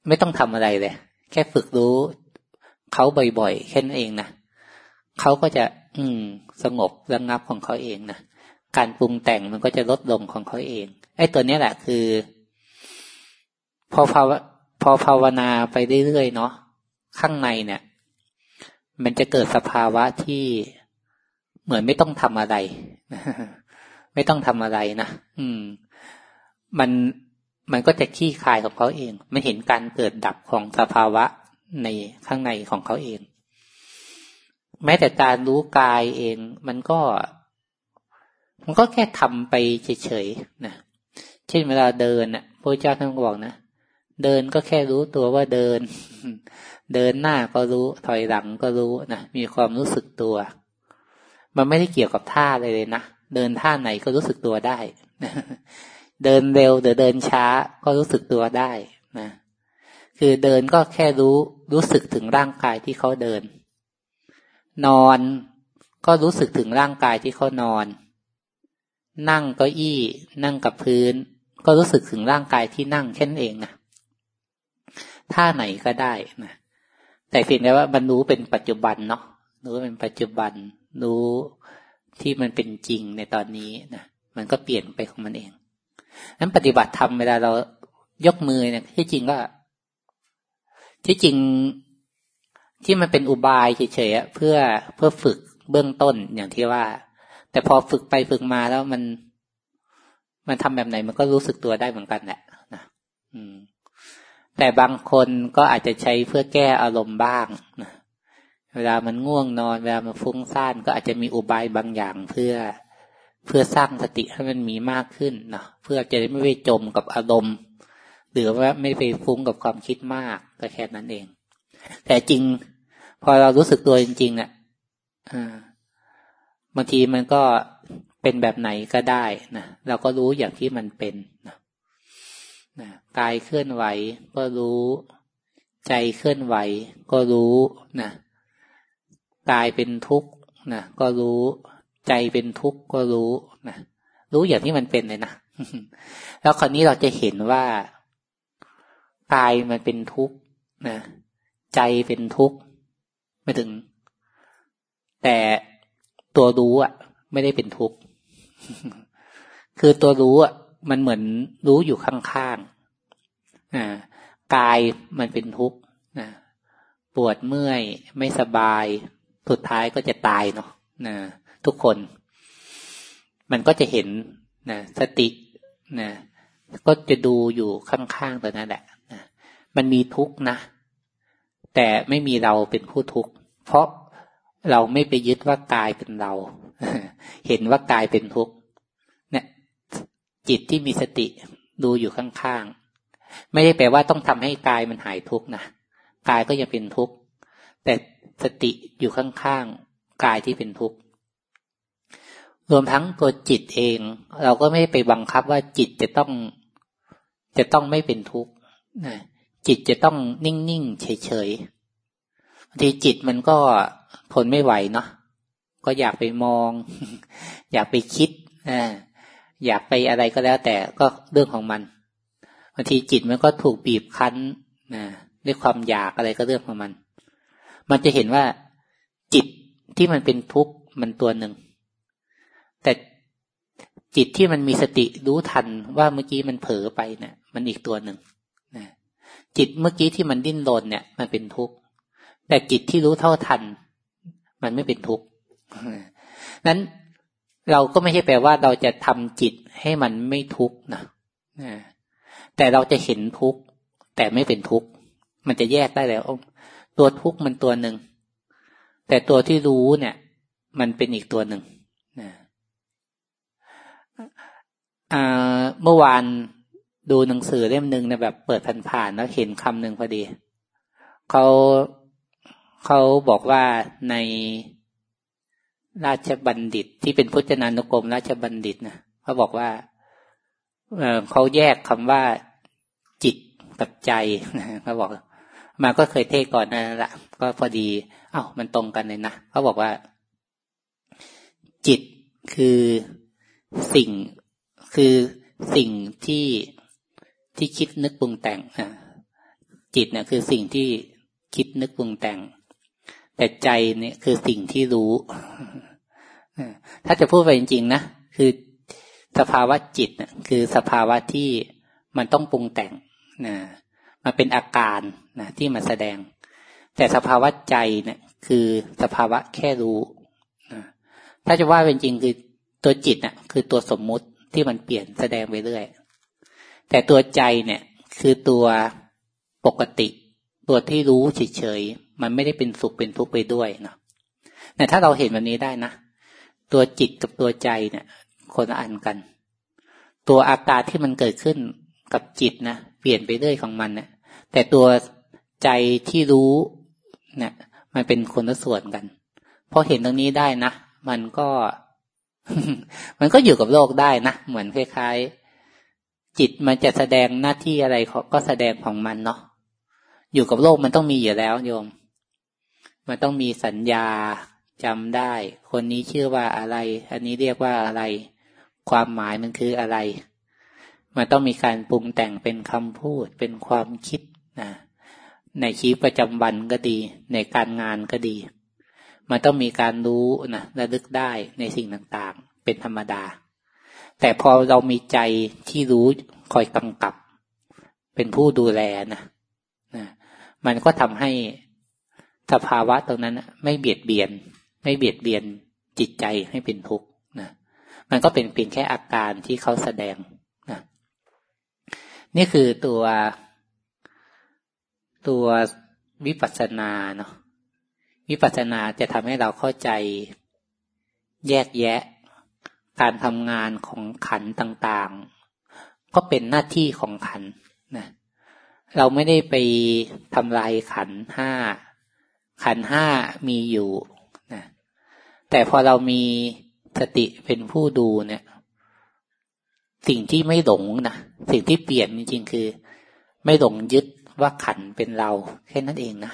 ไม่ต้องทำอะไรเลย แค่ฝึกรู้เขาบ่อยๆแค่นั้นเองนะเขาก็จะ อืม สงบระงับของเขาเองนะการปรุงแต่งมันก็จะลดลงของเขาเองไอ้ตัวนี้แหละคือ พอภาวะ พอภาวนาไปเรื่อยๆเนาะข้างในเนี่ย มันจะเกิดสภาวะที่เหมือนไม่ต้องทำอะไร ไม่ต้องทำอะไรนะอืม มันมันก็จะขี้คายของเขาเองไม่เห็นการเกิดดับของสภาวะในข้างในของเขาเอง แม้แต่การรู้กายเอง มันก็ มันก็แค่ทำไปเฉยๆนะเช่นเวลาเดินน่ะพระเจ้าท่านบอกนะ เดินก็แค่รู้ตัวว่าเดิน เดินหน้าก็รู้ถอยหลังก็รู้นะมีความรู้สึกตัว มันไม่ได้เกี่ยวกับท่าเลยเลยนะเดินท่าไหนก็รู้สึกตัวได้เดินเร็วหรือเดินช้าก็รู้สึกตัวได้นะคือเดินก็แค่รู้รู้สึกถึงร่างกายที่เขาเดิน นอนก็รู้สึกถึงร่างกายที่เขานอน นั่งเก้าอี้ นั่งกับพื้น ก็รู้สึกถึงร่างกายที่นั่งแค่นั้นเองนะ ท่าไหนก็ได้นะแต่เพียงแต่ว่ามันรู้เป็นปัจจุบันเนาะรู้เป็นปัจจุบันรู้ที่มันเป็นจริงในตอนนี้นะมันก็เปลี่ยนไปของมันเองนั้นปฏิบัติธรรมเวลาเรายกมือเนี่ยที่จริงก็ ที่จริงที่มันเป็นอุบายเฉยๆเพื่อเพื่อฝึกเบื้องต้นอย่างที่ว่า แต่พอฝึกไปฝึกมาแล้วมัน มันทำแบบไหนมันก็รู้สึกตัวได้เหมือนกันแหละนะอืม แต่บางคนก็อาจจะใช้เพื่อแก้อารมณ์บ้างนะเวลามันง่วงนอน เวลามันฟุ้งซ่านก็อาจจะมีอุบายบางอย่างเพื่อเพื่อสร้างสติให้มันมีมากขึ้นนะเพื่อจะได้ไม่ไปจมกับอารมณ์ หรือว่าไม่ไปฟุ้งกับความคิดมากก็แค่นั้นเอง แต่จริง พอเรารู้สึกตัวจริงๆอะบางทีมันก็เป็นแบบไหนก็ได้นะเราก็รู้อย่างที่มันเป็นนะ กายเคลื่อนไหวก็รู้ ใจเคลื่อนไหวก็รู้นะกายเป็นทุกข์นะก็รู้ ใจเป็นทุกข์ก็รู้นะรู้อย่างที่มันเป็นเลยนะแล้วคราวนี้เราจะเห็นว่ากายมันเป็นทุกข์นะใจเป็นทุกข์ไม่ถึง แต่ตัวรู้อะ ไม่ได้เป็นทุกข์คือตัวรู้อะมันเหมือนรู้อยู่ข้างๆ นะกายมันเป็นทุกข์นะปวดเมื่อยไม่สบาย สุดท้ายก็จะตายเนาะนะทุกคน มันก็จะเห็นนะสตินะก็จะดูอยู่ข้างๆตัวนั้นแหละนะมันมีทุกข์นะ แต่ไม่มีเราเป็นผู้ทุกข์เพราะเราไม่ไปยึดว่ากายเป็นเรา เห็นว่ากายเป็นทุกข์เนี่ยจิตที่มีสติดูอยู่ข้างๆ ไม่ได้แปลว่าต้องทำให้กายมันหายทุกข์นะกายก็ยังเป็นทุกข์แต่สติอยู่ข้างๆกายที่เป็นทุกข์รวมทั้งตัวจิตเอง เราก็ไม่ไปบังคับว่าจิตจะต้อง จะต้องไม่เป็นทุกข์นะจิตจะต้องนิ่งๆเฉยๆบางทีจิตมันก็ทนไม่ไหวเนาะก็อยากไปมอง อยากไปคิดอยากไปอะไรก็แล้วแต่ก็เรื่องของมัน บางทีจิตมันก็ถูกบีบคั้นนะด้วยความอยากอะไรก็เรื่องของมัน มันจะเห็นว่าจิตที่มันเป็นทุกข์มันตัวหนึ่ง แต่จิตที่มันมีสติรู้ทันว่าเมื่อกี้มันเผลอไปเนะี่ย มันอีกตัวหนึ่งนะจิตเมื่อกี้ที่มันดิ้นรนเนี่ย มันเป็นทุกข์แต่จิตที่รู้เท่าทัน มันไม่เป็นทุกข์นั้นเราก็ไม่ใช่แปลว่าเราจะทำจิตให้มันไม่ทุกข์นะ แต่เราจะเห็นทุกข์แต่ไม่เป็นทุกข์มันจะแยกได้แล้วตัวทุกข์มันตัวหนึ่ง แต่ตัวที่รู้เนี่ย มันเป็นอีกตัวหนึ่งนะเมื่อวานดูหนังสือเล่มหนึ่งนะแบบเปิดผ่านๆแล้วเห็นคำหนึ่งพอดีเขาเขาบอกว่าในราชบัณฑิตที่เป็นพุทธนานุกรมราชบัณฑิตนะเขาบอกว่า เขาแยกคำว่าจิตกับใจเขาบอก มาก็เคยเทศก่อนนั่นแหละก็พอดี เอา้ามันตรงกันเลยนะเขาบอกว่า จิตคือสิ่งคือสิ่งที่ที่คิดนึกปรุงแต่งจิตเนี่ยคือสิ่งที่คิดนึกปรุงแต่ง แต่ใจเนี่ยคือสิ่งที่รู้ถ้าจะพูดไปจริงๆนะคือ สภาวะจิตนะคือสภาวะที่มันต้องปรุงแต่งนะมันเป็นอาการนะที่มาแสดง แต่สภาวะใจเนี่ยคือสภาวะแค่รู้นะถ้าจะว่าเป็นจริงคือตัวจิตน่ะคือตัวสมมุติที่มันเปลี่ยนแสดงไปเรื่อย แต่ตัวใจเนี่ยคือตัวปกติ ตัวที่รู้เฉยๆมันไม่ได้เป็นสุขเป็นทุกข์ไปด้วยเนาะแต่ถ้าเราเห็นแบบนี้ได้นะตัวจิตกับตัวใจเนี่ย คนละอันกัน ตัวอาการที่มันเกิดขึ้นกับจิตนะเปลี่ยนไปเรื่อยของมันเนะี่ย แต่ตัวใจที่รู้เนี่ย มันเป็นคนละส่วนกันพอเห็นตรงนี้ได้นะมันก็ มันก็อยู่กับโลกได้นะเหมือนคล้ายๆ จิตมันจะแสดงหน้าที่อะไรก็แสดงของมันเนาะอยู่กับโลกมันต้องมีอยู่แล้วโยม มันต้องมีสัญญาจำได้ คนนี้ชื่อว่าอะไร อันนี้เรียกว่าอะไร ความหมายมันคืออะไร มันต้องมีการปรุงแต่งเป็นคำพูด เป็นความคิดนะในชีวิตประจำวันก็ดี ในการงานก็ดี มันต้องมีการรู้นะระลึกได้ในสิ่งต่างๆ เป็นธรรมดา แต่พอเรามีใจที่รู้คอยกำกับ เป็นผู้ดูแลนะนะมันก็ทำให้สภาวะตรงนั้นไม่เบียดเบียน ไม่เบียดเบียนจิตใจให้เป็นทุกข์ มันก็เป็นเพียงแค่อาการที่เขาแสดงนะนี่คือตัวตัววิปัสสนาเนาะวิปัสสนาจะทำให้เราเข้าใจแยกแยะ การทำงานของขันต่างๆ ก็เป็นหน้าที่ของขันนะเราไม่ได้ไปทำลายขันห้า ขันห้ามีอยู่นะแต่พอเรามี สติเป็นผู้ดูเนี่ย สิ่งที่ไม่หลงนะสิ่งที่เปลี่ยนจริงๆคือ ไม่หลงยึดว่าขันเป็นเรา แค่นั้นเองนะ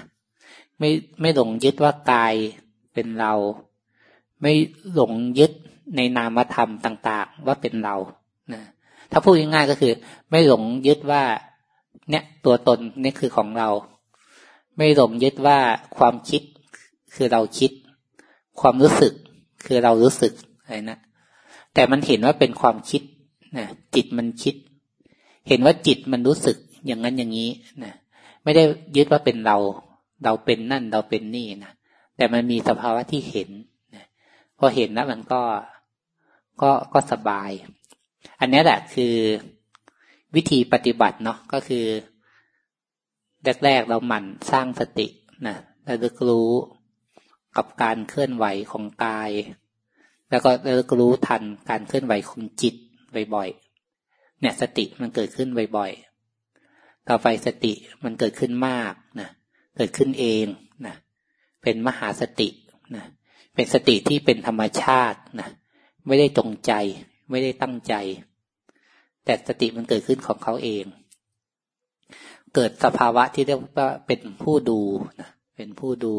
ไม่ไม่หลงยึดว่ากายเป็นเรา ไม่หลงยึดในนามธรรมต่าง ๆ ว่าเป็นเรานะถ้าพูดง่ายๆก็คือ ไม่หลงยึดว่า เนี่ยตัวตนนี่คือของเรา ไม่หลงยึดว่าความคิดคือเราคิด ความรู้สึกคือเรารู้สึก อะไรนะ แต่มันเห็นว่าเป็นความคิดนะจิตมันคิด เห็นว่าจิตมันรู้สึกอย่างนั้นอย่างนี้นะไม่ได้ยึดว่าเป็นเรา เราเป็นนั่นเราเป็นนี่นะแต่มันมีสภาวะที่เห็นนะพอเห็นแล้วมันก็ก็ก็สบาย อันนี้แหละคือวิธีปฏิบัติเนาะก็คือ แรกๆเราหมั่นสร้างสตินะระลึกรู้กับการเคลื่อนไหวของกาย แล้วก็ระลึกรู้ทันการเคลื่อนไหวของจิตบ่อยๆเนี่ยสติมันเกิดขึ้นบ่อยๆต่อไปสติมันเกิดขึ้นมากนะเกิดขึ้นเองนะเป็นมหาสตินะเป็นสติที่เป็นธรรมชาตินะไม่ได้จงใจ ไม่ได้ตั้งใจ แต่สติมันเกิดขึ้นของเขาเอง เกิดสภาวะที่เรียกว่าเป็นผู้ดูนะเป็นผู้ดู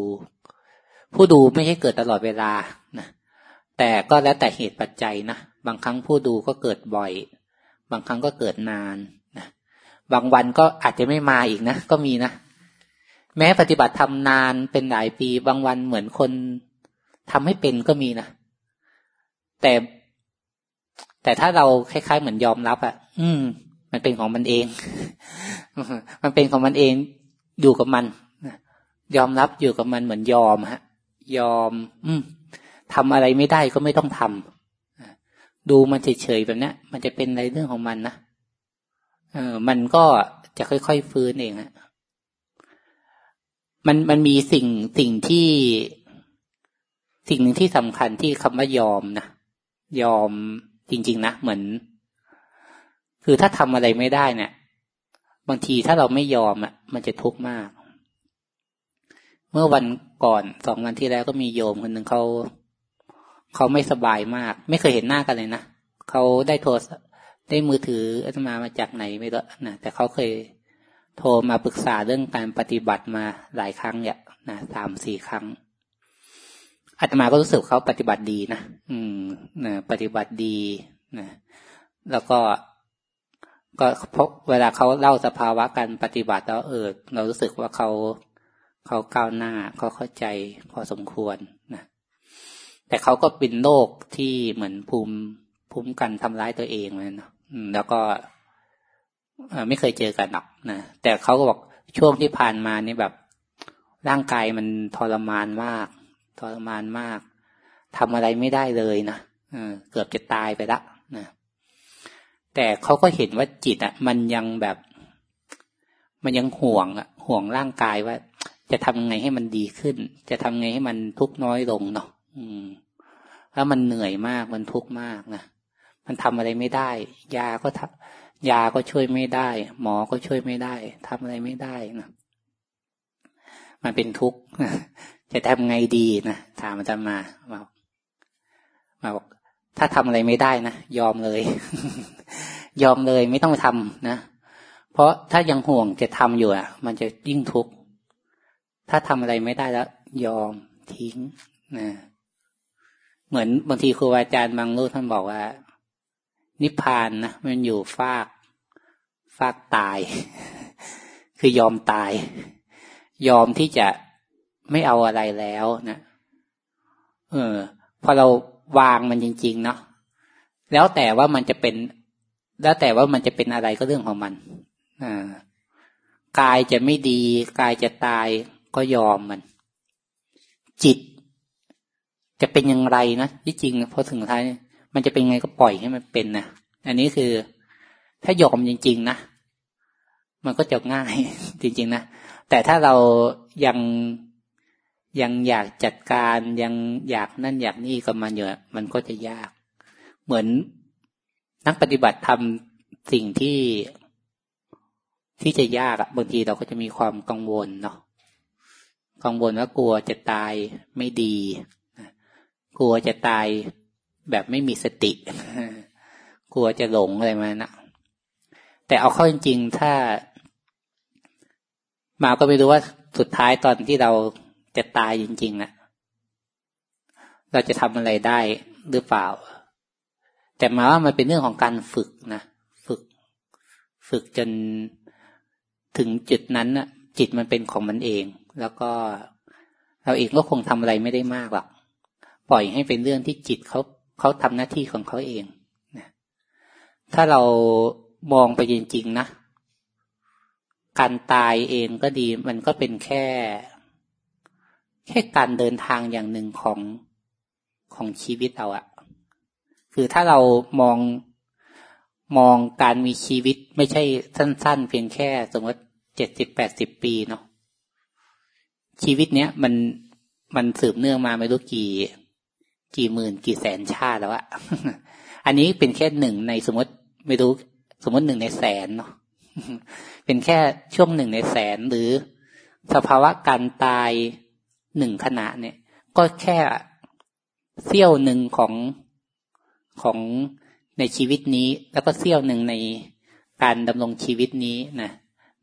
ผู้ดูไม่ใช่เกิดตลอดเวลานะ แต่ก็แล้วแต่เหตุปัจจัยนะ บางครั้งผู้ดูก็เกิดบ่อย บางครั้งก็เกิดนานนะบางวันก็อาจจะไม่มาอีกนะ ก็มีนะ แม้ปฏิบัติทำนานเป็นหลายปี บางวันเหมือนคนทำให้เป็นก็มีนะ แต่ แต่ถ้าเราคล้ายๆ เหมือนยอมรับอะ่ะ อืม มันเป็นของมันเอง มันเป็นของมันเอง อยู่กับมัน ยอมรับอยู่กับมันเหมือนยอมฮะ ยอม อืม ทำอะไรไม่ได้ก็ไม่ต้องทำดูมันเฉยๆแบบนี้มันจะเป็นอะไรเรื่องของมันนะเออมันก็จะค่อยๆฟื้นเองฮะมันมันมีสิ่งสิ่งที่สิ่งหนึ่งที่สำคัญที่คำว่ายอมนะยอมจริง ๆ นะเหมือน คือถ้าทำอะไรไม่ได้เนี่ย บางทีถ้าเราไม่ยอมอะ มันจะทุกข์มาก เมื่อวันก่อนสองวันที่แล้วก็มีโยมคนหนึ่งเขา เขาไม่สบายมาก ไม่เคยเห็นหน้ากันเลยนะเขาได้โทรได้มือถืออาตมามาจากไหนไม่รู้นะแต่เขาเคยโทรมาปรึกษาเรื่องการปฏิบัติมาหลายครั้งเนี่ยนะสามสี่ครั้งอาตมาก็รู้สึกเขาปฏิบัติดีนะอืมนะปฏิบัติดีนะแล้วก็ก็พบเวลาเขาเล่าสภาวะการปฏิบัติแล้วเออเรารู้สึกว่าเขาเขาก้าวหน้าเขาเข้าใจพอสมควรนะ แต่เขาก็เป็นโรคที่เหมือนภูมิภูมิกันทำร้ายตัวเองเลยนะแล้วก็ไม่เคยเจอกันหรอกนะแต่เขาก็บอกช่วงที่ผ่านมานี่แบบ ร่างกายมันทรมานมากทรมานมากทำอะไรไม่ได้เลยนะเกือบจะตายไปละนะแต่เขาก็เห็นว่าจิตอะ มันยังแบบ มันยังห่วงอะห่วงร่างกายว่า จะทำไงให้มันดีขึ้น จะทำไงให้มันทุกน้อยลงเนาะ อืมแล้วมันเหนื่อยมากมันทุกข์มากนะมันทำอะไรไม่ได้ ยาก็ทยาก็ช่วยไม่ได้ หมอก็ช่วยไม่ได้ทำอะไรไม่ได้นะมันเป็นทุกข์จะทำไงดีนะถามอาจารย์มาบอกมาบอกถ้าทำอะไรไม่ได้นะยอมเลย ยอมเลยไม่ต้องทำนะเพราะถ้ายังห่วงจะทำอยู่อะ มันจะยิ่งทุกข์ถ้าทำอะไรไม่ได้แล้ว ยอมทิ้งนะ เหมือนบางทีครูอาจารย์บางรูปท่านบอกว่า นิพพานนะมันอยู่ฟาก ฟากตาย คือยอมตาย ยอมที่จะไม่เอาอะไรแล้วนะเออ พอเราวางมันจริง ๆ เนาะแล้วแต่ว่ามันจะเป็น แล้วแต่ว่ามันจะเป็นอะไรก็เรื่องของมันอ่ากายจะไม่ดี กายจะตายก็ยอมมัน จิต จะเป็นอย่างไรนะที่จริงพอถึงท้ายมันจะเป็นไงก็ปล่อยให้มันเป็นนะอันนี้คือถ้ายอมจริง ๆ นะมันก็จะง่ายจริง ๆ นะแต่ถ้าเรายังยังอยากจัดการยังอยากนั่นอยากนี่กับมันอยู่มันก็จะยาก เหมือนนักปฏิบัติทำสิ่งที่ที่จะยากอะบางทีเราก็จะมีความกังวลเนาะกังวลว่ากลัวจะตายไม่ดี กลัวจะตายแบบไม่มีสติ กลัวจะหลงอะไรมานะแต่เอาเข้าจริงๆถ้า มาก็ไม่รู้ว่าสุดท้ายตอนที่เราจะตายจริงๆนะเราจะทำอะไรได้หรือเปล่า แต่มาว่ามันเป็นเรื่องของการฝึกนะฝึก ฝึกจนถึงจุดนั้นนะจิตมันเป็นของมันเอง แล้วก็เราเองก็คงทำอะไรไม่ได้มากหรอก ปล่อยให้เป็นเรื่องที่จิตเขาเขาทำหน้าที่ของเขาเองนะถ้าเรามองไปจริงๆนะ การตายเองก็ดี มันก็เป็นแค่ แค่การเดินทางอย่างหนึ่งของของชีวิตเราอะคือถ้าเรามองมองการมีชีวิตไม่ใช่สั้น ๆ เพียงแค่สมมติเจ็ดสิบแปดสิบปีเนาะชีวิตเนี้ยมันมันสืบเนื่องมาไม่รู้กี่ กี่หมื่นกี่แสนชาติแล้วอะอันนี้เป็นแค่หนึ่งในสมมติไม่รู้สมมติหนึ่งในแสนเนาะเป็นแค่ช่วงหนึ่งในแสนหรือสภาวะการตายหนึ่งขณะเนี่ย ก็แค่เสี้ยวหนึ่งของของในชีวิตนี้ แล้วก็เสี้ยวหนึ่งในการดำรงชีวิตนี้นะ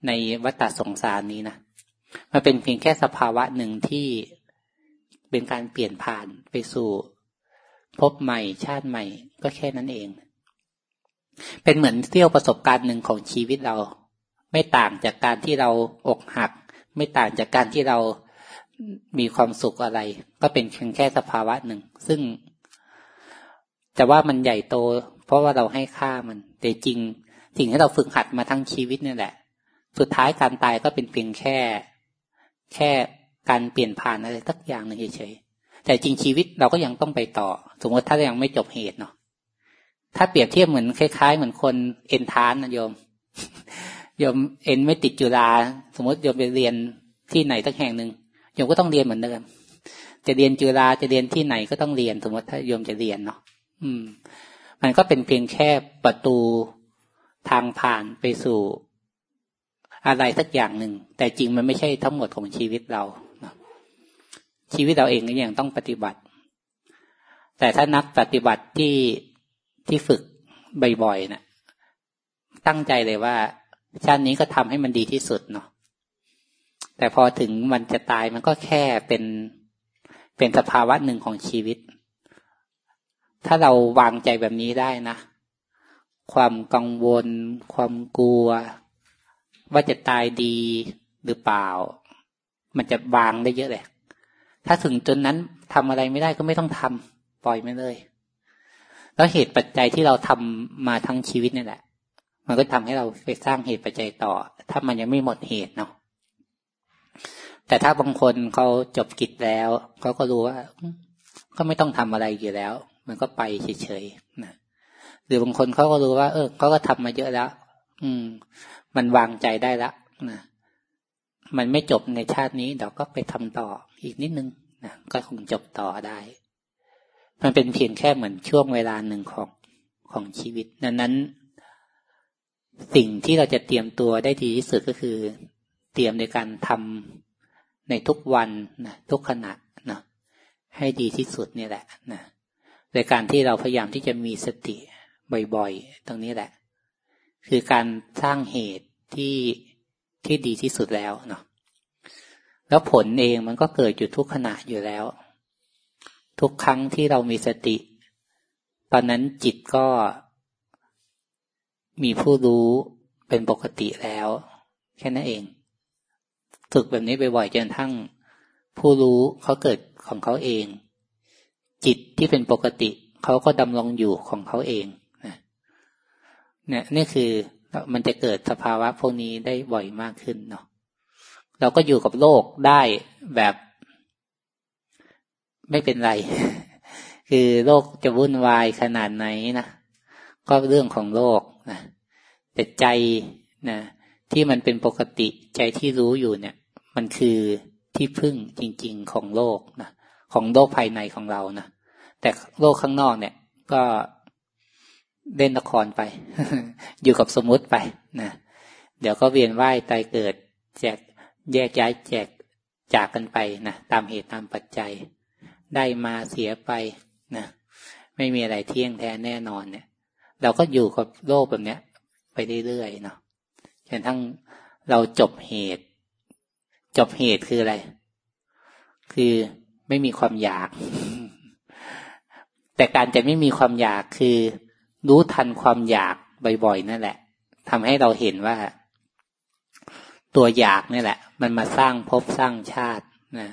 ในวัฏสงสารนี้นะมันเป็นเพียงแค่สภาวะหนึ่งที่เป็นการเปลี่ยนผ่านไปสู่ พบใหม่ชาติใหม่ ก็แค่นั้นเอง เป็นเหมือนเสี้ยวประสบการณ์หนึ่งของชีวิตเรา ไม่ต่างจากการที่เราอกหัก ไม่ต่างจากการที่เรามีความสุขอะไร ก็เป็นเพียงแค่สภาวะหนึ่ง ซึ่งแต่ว่ามันใหญ่โต เพราะว่าเราให้ค่ามัน แต่จริงสิ่งที่เราฝึกหัดมาทั้งชีวิตนี่แหละ สุดท้ายการตายก็เป็นเพียงแค่ แค่การเปลี่ยนผ่านอะไรสักอย่างหนึ่งเฉยๆ แต่จริงชีวิตเราก็ยังต้องไปต่อ สมมติถ้ายังไม่จบเหตุเนาะถ้าเปรียบเทียบเหมือนคล้าย ๆ เหมือนคนเอ็นทานนะโยมโยมเอ็นไม่ติดจุฬาสมมติโยมไปเรียนที่ไหนสักแห่งหนึ่งโยมก็ต้องเรียนเหมือนเดิมจะเรียนจุฬาจะเรียนที่ไหนก็ต้องเรียน สมมติถ้าโยมจะเรียนเนาะอืม มันก็เป็นเพียงแค่ประตูทางผ่านไปสู่อะไรสักอย่างหนึ่ง แต่จริงมันไม่ใช่ทั้งหมดของชีวิตเรา ชีวิตเราเองก็ยังต้องปฏิบัติ แต่ถ้านักปฏิบัติที่ที่ฝึกบ่อยๆนะ่ะ ตั้งใจเลยว่า ชาตินี้ก็ทำให้มันดีที่สุดเนาะแต่พอถึงมันจะตายมันก็แค่เป็นเป็นสภาวะหนึ่งของชีวิต ถ้าเราวางใจแบบนี้ได้นะ ความกังวล ความกลัว ว่าจะตายดีหรือเปล่า มันจะวางได้เยอะเลย ถ้าถึงจนนั้นทำอะไรไม่ได้ก็ไม่ต้องทำปล่อยไม่เลย แล้วเหตุปัจจัยที่เราทำมาทั้งชีวิตนี่แหละ มันก็ทำให้เราไปสร้างเหตุปัจจัยต่อ ถ้ามันยังไม่หมดเหตุเนาะแต่ถ้าบางคนเขาจบกิจแล้วเขาก็รู้ว่า ก็ไม่ต้องทำอะไรอยู่แล้ว มันก็ไปเฉยๆนะหรือบางคนเขาก็รู้ว่า เออเขาก็ทำมาเยอะแล้ว อืม มันวางใจได้ล้วนะมันไม่จบในชาตินี้เดี๋ยวก็ไปทำต่อ อีกนิดนึงนะก็คงจบต่อได้ มันเป็นเพียงแค่เหมือนช่วงเวลาหนึ่งของของชีวิต ดังนั้น สิ่งที่เราจะเตรียมตัวได้ดีที่สุดก็คือ เตรียมในการทำในทุกวันนะทุกขณะนะให้ดีที่สุดนี่แหละนะโดโดยการที่เราพยายามที่จะมีสติบ่อยๆ ตรงนี้แหละ คือการสร้างเหตุที่ที่ดีที่สุดแล้วเนาะ แล้วผลเองมันก็เกิดอยู่ทุกขณะอยู่แล้ว ทุกครั้งที่เรามีสติ ตอนนั้นจิตก็ มีผู้รู้เป็นปกติแล้ว แค่นั้นเอง ฝึกแบบนี้บ่อยๆจนทั้ง ผู้รู้เขาเกิดของเขาเอง จิตที่เป็นปกติเขาก็ดำรงอยู่ของเขาเองเนี่ยนี่คือมันจะเกิดสภาวะพวกนี้ได้บ่อยมากขึ้นเนาะ เราก็อยู่กับโลกได้แบบไม่เป็นไร คือโลกจะวุ่นวายขนาดไหนนะก็เรื่องของโลกนะแต่ใจนะที่มันเป็นปกติใจที่รู้อยู่เนี่ย มันคือที่พึ่งจริง ๆของโลกนะของโลกภายในของเรานะแต่โลกข้างนอกเนี่ย ก็เล่นละครไป อยู่กับสมมุติไปนะเดี๋ยวก็เวียนว่ายตายเกิดแจก แยกย้ายแจกจากกันไปนะตามเหตุตามปัจจัย ได้มาเสียไปนะไม่มีอะไรเที่ยงแท้แน่นอนเนี่ย เราก็อยู่กับโลกแบบเนี้ย ไปเรื่อยๆเนาะจนทั้งเราจบเหตุ จบเหตุคืออะไร คือไม่มีความอยาก แต่การจะไม่มีความอยากคือรู้ทันความอยากบ่อยๆนั่นแหละทำให้เราเห็นว่า ตัวอยากนี่แหละ มันมาสร้างภพสร้างชาตินะ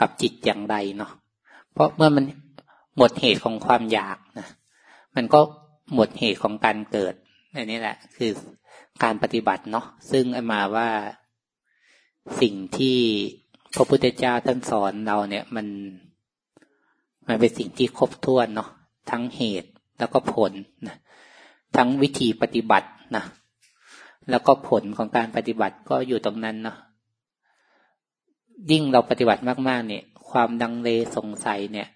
กับจิตอย่างไรเนาะเพราะเมื่อมันหมดเหตุของความอยากนะมันก็หมดเหตุของการเกิดอันนี้แหละ คือการปฏิบัติเนาะซึ่งมาว่าสิ่งที่พระพุทธเจ้าท่านสอนเราเนี่ยมันมันเป็นสิ่งที่ครบถ้วนเนาะทั้งเหตุแล้วก็ผลนะทั้งวิธีปฏิบัตินะแล้วก็ผลของการปฏิบัติก็อยู่ตรงนั้นเนาะ ยิ่งเราปฏิบัติมาก ๆ เนี่ย ความดังเลสงสัยเนี่ย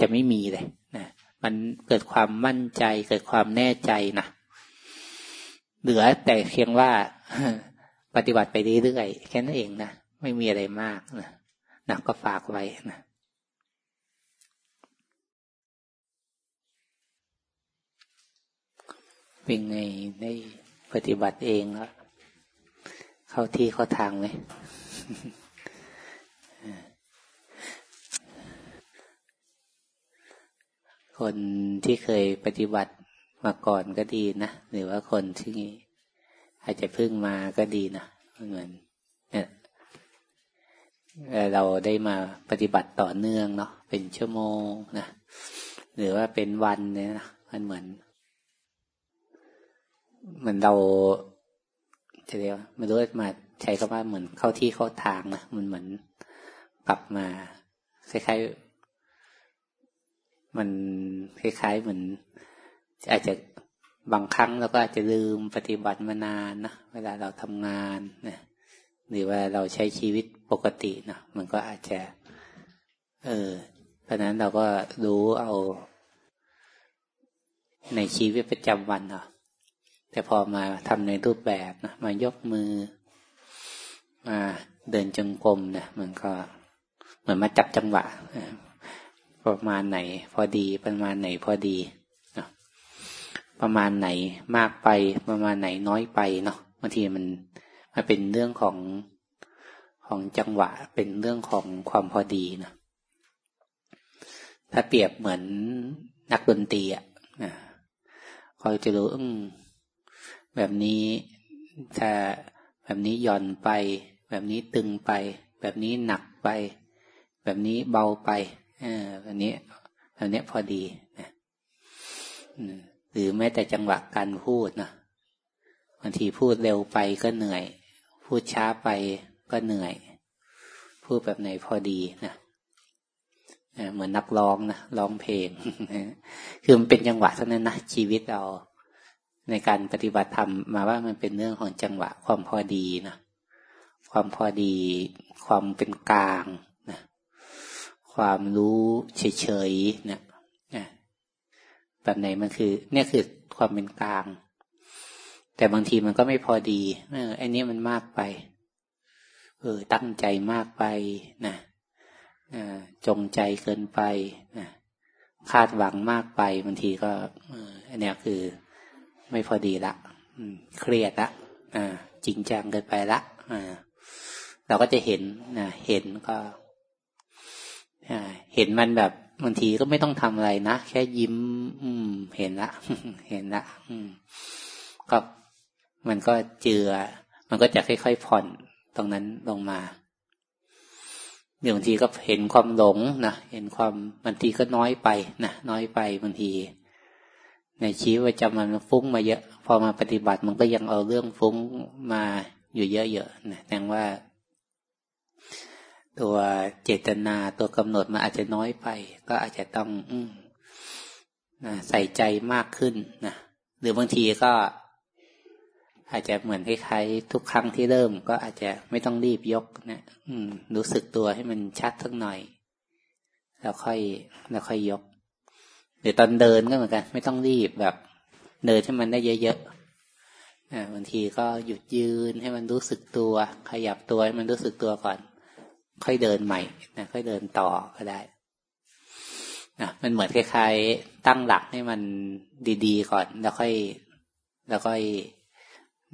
จะไม่มีเลยนะมันเกิดความมั่นใจ เกิดความแน่ใจนะเหลือแต่เพียงว่าปฏิบัติไปเรื่อยๆแค่นั้นเองนะไม่มีอะไรมากนะนะก็ฝากไว้นะเป็นไงได้ปฏิบัติเองแล้วเข้าที่เข้าทางไหม คนที่เคยปฏิบัติมาก่อนก็ดีนะ หรือว่าคนที่อาจจะเพิ่งมาก็ดีนะเหมือนเนี่ยเราได้มาปฏิบัติต่อเนื่องเนาะเป็นชั่วโมงนะหรือว่าเป็นวันเนี่ยนะมันเหมือนเหมือนเราจะเรียกไม่รู้มา ใช้คำว่าเหมือนเข้าที่เข้าทางนะมันเหมือนกลับมาคล้ายๆมันคล้ายๆเหมือน อาจจะบางครั้งเราก็อาจจะลืมปฏิบัติมานานนะเวลาเราทำงานนะหรือว่าเราใช้ชีวิตปกตินะมันก็อาจจะ เออเพราะนั้นเราก็รู้เอาในชีวิตประจำวันเนาะแต่พอมาทำในรูปแบบนะมายกมือ มาเดินจงกรมนะมันก็เหมือนมาจับจังหวะประมาณไหน พอดีประมาณไหนพอดีนะประมาณไหนมากไปประมาณไหนน้อยไปเนาะบางทีมันมาเป็นเรื่องของของจังหวะเป็นเรื่องของความพอดีนะถ้าเปรียบเหมือนนักดนตรีอะนะเขาจะรู้แบบนี้ถ้าแบบนี้หย่อนไป แบบนี้ตึงไป แบบนี้หนักไป แบบนี้เบาไปเออแบบนี้แบบนี้พอดีนะหรือแม้แต่จังหวะการพูดนะบางทีพูดเร็วไปก็เหนื่อย พูดช้าไปก็เหนื่อย พูดแบบไหนพอดีนะเหมือนนักร้องนะร้องเพลง คือมันเป็นจังหวะเท่านั้นนะชีวิตเราในการปฏิบัติธรรมมาว่ามันเป็นเรื่องของจังหวะความพอดีนะ ความพอดี ความเป็นกลางนะความรู้เฉยๆนะนะแบบไหนมันคือ เนี่ยคือความเป็นกลาง แต่บางทีมันก็ไม่พอดีเออไอ้นี้มันมากไป เออ ตั้งใจมากไปนะจงใจเกินไปนะคาดหวังมากไปบางทีก็อันนี้คือไม่พอดีละเครียดละจริงจังเกินไปละ เราก็จะเห็นนะเห็นก็เห็นมันแบบบางทีก็ไม่ต้องทำอะไรนะแค่ยิ้ม อืม เห็นละเห็นละอืม ก็มันก็เจือ มันก็จะค่อยๆผ่อนตรงนั้นลงมาบางทีก็เห็นความหลงนะเห็นความบางทีก็น้อยไปนะน้อยไปบางที ในชีวิตประจำวันฟุ้งมาเยอะ พอมาปฏิบัติมันก็ยังเอาเรื่องฟุ้งมาอยู่เยอะๆนะแสดงว่า ตัวเจตนาตัวกำหนดมันอาจจะน้อยไป ก็อาจจะต้องอนะใส่ใจมากขึ้นนะหรือบางทีก็ อาจจะเหมือนคล้ายๆทุกครั้งที่เริ่ม ก็อาจจะไม่ต้องรีบยกนะอืม รู้สึกตัวให้มันชัดสักหน่อย แล้วค่อย แล้วค่อยยก หรือตอนเดินก็เหมือนกัน ไม่ต้องรีบแบบ เดินให้มันได้เยอะๆบางทีก็หยุดยืนให้มันรู้สึกตัว ขยับตัวให้มันรู้สึกตัวก่อน ค่อยเดินใหม่นะค่อยเดินต่อก็ได้นะมันเหมือนคล้ายๆ ตั้งหลักให้มันดีๆก่อน แล้วค่อย แล้วค่อย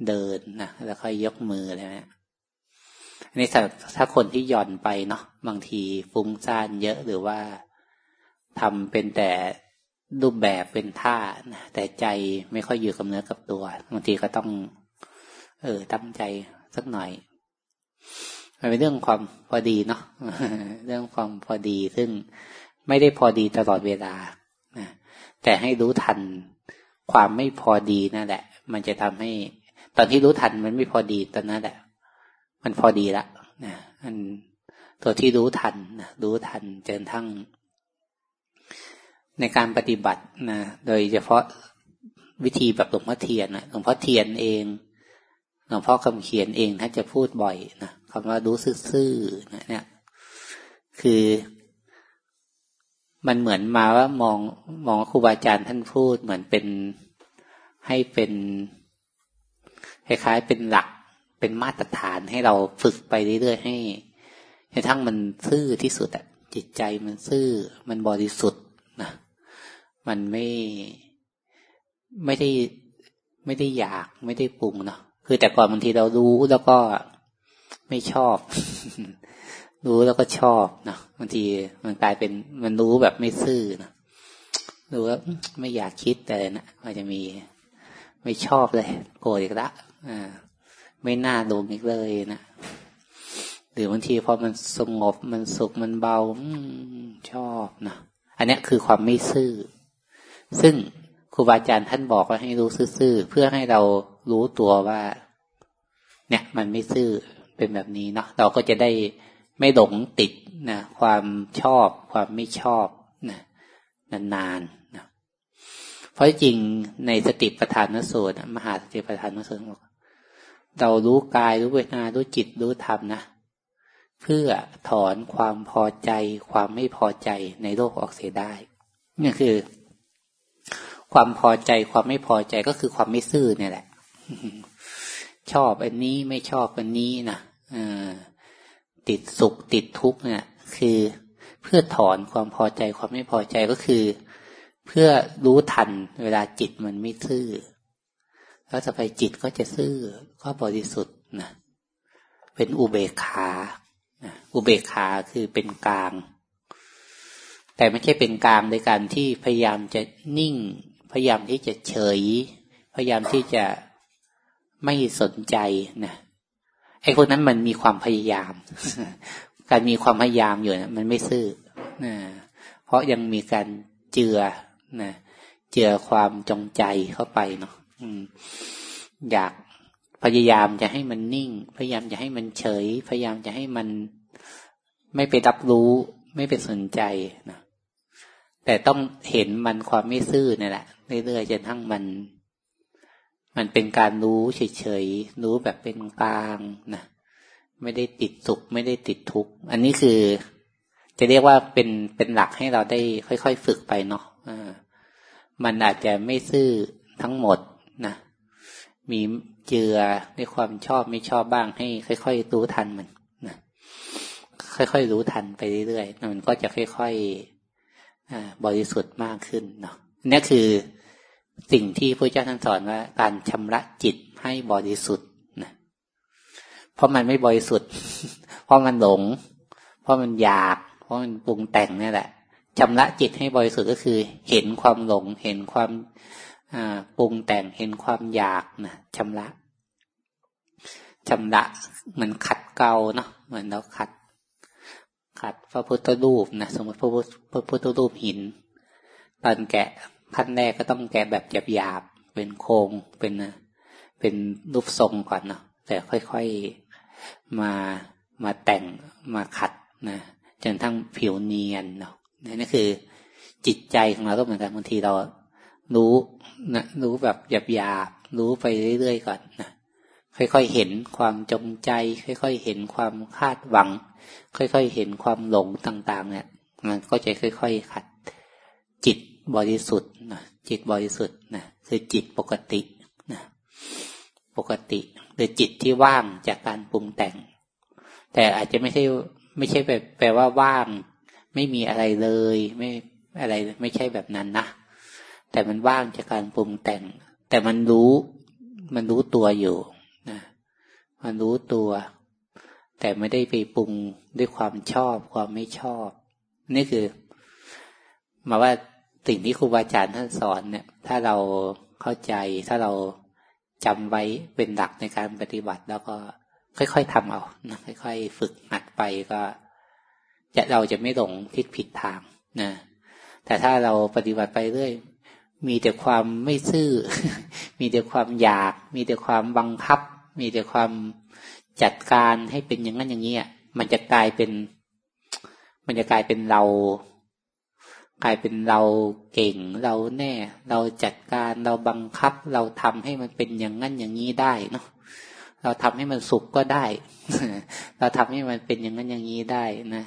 เดินนะแล้วค่อยยกมืออะไรนะอันนี้ถ้าถ้าคนที่หย่อนไปเนาะบางทีฟุ้งซ่านเยอะหรือว่าทำเป็นแต่รูปแบบเป็นท่านะแต่ใจไม่ค่อยอยู่กับเนื้อกับตัว บางทีก็ต้อง เออตั้งใจสักหน่อย มันเป็นเรื่องความพอดีเนาะเรื่องความพอดีซึ่งไม่ได้พอดีตลอดเวลานะแต่ให้รู้ทันความไม่พอดีนั่นแหละ มันจะทำให้ ตอนที่รู้ทันมันไม่พอดีตอนนั้นแหละ มันพอดีละนะมันตัวที่รู้ทันนะรู้ทันจนทั้ง ในการปฏิบัตินะโดยเฉพาะวิธีแบบหลวงพ่อเทียนนะหลวงพ่อเทียนเอง ลวงพ่อคำเขียนเองท่านจะพูดบ่อยนะคำว่ารู้ซื่อๆนะเนี่ย คือมันเหมือนมาว่ามองมองครูบาอาจารย์ท่านพูดเหมือนเป็นให้เป็นคล้ายๆเป็นหลักเป็นมาตรฐานให้เราฝึกไปเรื่อยๆให้ให้ทั้งมันซื่อที่สุดอะจิตใจมันซื่อ มันบริสุทธิ์นะมันไม่ไม่ได้ไม่ได้อยากไม่ได้ปรุงเนาะ คือแต่ก่อนบางทีเรารู้แล้วก็ไม่ชอบ รู้แล้วก็ชอบนะบางทีมันกลายเป็นมันรู้แบบไม่ซื่อนะรู้ว่าไม่อยากคิดแต่นะมันจะมี ไม่ชอบเลยโกรธอีกละอ่าไม่น่าดูอีกเลยนะหรือบางทีพอมันสงบมันสุขมันเบาอชอบนะอันนี้คือความไม่ซื่อ ซึ่ง ครูบาอาจารย์ท่านบอกว่าให้รู้ซื่อเพื่อให้เรารู้ตัวว่า เนี่ยมันไม่ซื่อเป็นแบบนี้เนาะเราก็จะได้ไม่หลงติดนะความชอบความไม่ชอบนะนานๆนะเพราะจริงในสติปัฏฐานสูตรมหาสติปัฏฐานสูตรบอกเรารู้กายรู้เวทนารู้จิตรู้ธรรมนะเพื่อถอนความพอใจ ความไม่พอใจในโลกออกเสียได้นี่คือ ความพอใจความไม่พอใจก็คือความไม่ซื่อเนี่ยแหละ ชอบอันนี้ไม่ชอบอันนี้นะติดสุขติดทุกข์เนี่ยคือเพื่อถอนความพอใจความไม่พอใจก็คือ เพื่อรู้ทันเวลาจิตมันไม่ซื่อ แล้วจะไปจิตก็จะซื่อก็บริสุทธิ์นะเป็นอุเบกขาอุเบกขาคือเป็นกลาง แต่ไม่ใช่เป็นกลางในการที่พยายามจะนิ่ง พยายามที่จะเฉย พยายามที่จะไม่สนใจนะไอ้พวกนั้นมันมีความพยายาม การมีความพยายามอยู่นะมันไม่ซื่อนะเพราะยังมีการเจือนะเจือความจงใจเข้าไปเนาะอยากพยายามจะให้มันนิ่ง พยายามจะให้มันเฉย พยายามจะให้มันไม่ไปรับรู้ ไม่ไปสนใจนะแต่ต้องเห็นมันความไม่ซื่อนี่แหละ เรื่อยๆจนทั้งมัน มันเป็นการรู้เฉยๆรู้แบบเป็นกลางนะไม่ได้ติดสุขไม่ได้ติดทุกข์อันนี้คือ จะเรียกว่าเป็นเป็นหลักให้เราได้ค่อยๆฝึกไปเนาะะมันอาจจะไม่ซื่อทั้งหมดนะมีเจือในความชอบไม่ชอบบ้างให้ ค่อยๆรู้ทันมันนะค่อยๆรู้ทันไปเรื่อยๆมันก็จะค่อยๆบริสุทธิ์มากขึ้นเนาะนี่คือ สิ่งที่พระเจ้าท่านสอนว่า การชำระจิตให้บริสุทธิ์นะเพราะมันไม่บริสุทธิ์ เพราะมันหลง เพราะมันอยาก เพราะมันปรุงแต่งนี่แหละชำระจิตให้บริสุทธิ์ก็คือ เห็นความหลง เห็นความปรุงแต่งเห็นความอยากนะชำระชำระเหมือนขัดเกลาเนาะเหมือนเราขัด ขัดพระพุทธรูปนะสมมติพระพุทธรูปหิน ตอนแกะ ขั้นแรกก็ต้องแกะแบบหยาบๆเป็นโครงเป็นเป็นรูปทรงก่อนเนาะแต่ค่อยๆมามาแต่งมาขัดนะจนทั้งผิวเนียนเนาะนี่คือ จิตใจของเราก็เหมือนกันบางทีเรารู้นะรู้แบบหยาบๆรู้ไปเรื่อยๆก่อนนะค่อยๆเห็นความจงใจ ค่อยๆเห็นความคาดหวัง ค่อยๆเห็นความหลงต่าง ๆ เนี่ย มันก็จะค่อย ๆ ขัดจิต บริสุทธิ์นะจิตบริสุทธิ์นะคือจิตปกตินะปกติหรือจิตที่ว่างจากการปรุงแต่ง แต่อาจจะไม่ใช่ไม่ใช่แบบแปลว่าว่าง ไม่มีอะไรเลย ไม่อะไรไม่ใช่แบบนั้นนะแต่มันว่างจากการปรุงแต่ง แต่มันรู้มันรู้ตัวอยู่นะมันรู้ตัว แต่ไม่ได้ไปปรุงด้วยความชอบความไม่ชอบ นี่คือมาว่า สิ่งที่ครูบาอาจารย์ท่านสอนเนี่ย ถ้าเราเข้าใจถ้าเราจำไว้เป็นหลักในการปฏิบัติ แล้วก็ค่อยๆทำเอานะค่อย ๆ ฝึกหัดไปก็ จะเราจะไม่หลงทิศผิดทางนะแต่ถ้าเราปฏิบัติไปเรื่อยมีแต่ความไม่ซื่อ มีแต่ความอยาก มีแต่ความบังคับ มีแต่ความจัดการให้เป็นอย่างนั้นอย่างนี้อะมันจะกลายเป็น มันจะกลายเป็นเรา กลายเป็นเราเก่งเราแน่ เราจัดการเราบังคับ เราทำให้มันเป็นอย่างนั้นอย่างนี้ได้เนาะเราทำให้มันสุขก็ได้ เราทำให้มันเป็นอย่างนั้นอย่างนี้ได้นะ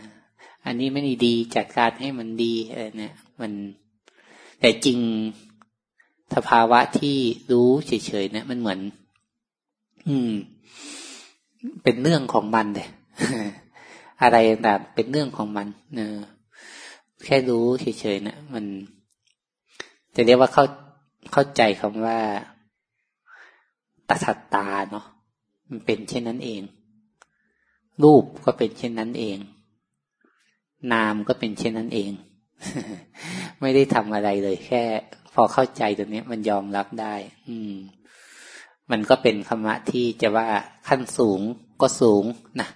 อันนี้ไม่ดีจัดการให้มันดีอะไรเนี่ย มันแต่จริงสภาวะที่รู้เฉยๆเนี่ยมันเหมือน อืม เป็นเรื่องของมันเลยอะไรต่างเป็นเรื่องของมันเนอ แค่รู้เฉยๆนะมันจะเรียกว่าเข้าเข้าใจคำว่าตัสตาเนาะมันเป็นเช่นนั้นเอง รูปก็เป็นเช่นนั้นเอง นามก็เป็นเช่นนั้นเอง ไม่ได้ทำอะไรเลย แค่ พอเข้าใจตรงนี้มันยอมรับได้ อืม มันก็เป็นคำะที่จะว่าขั้นสูงก็สูงนะ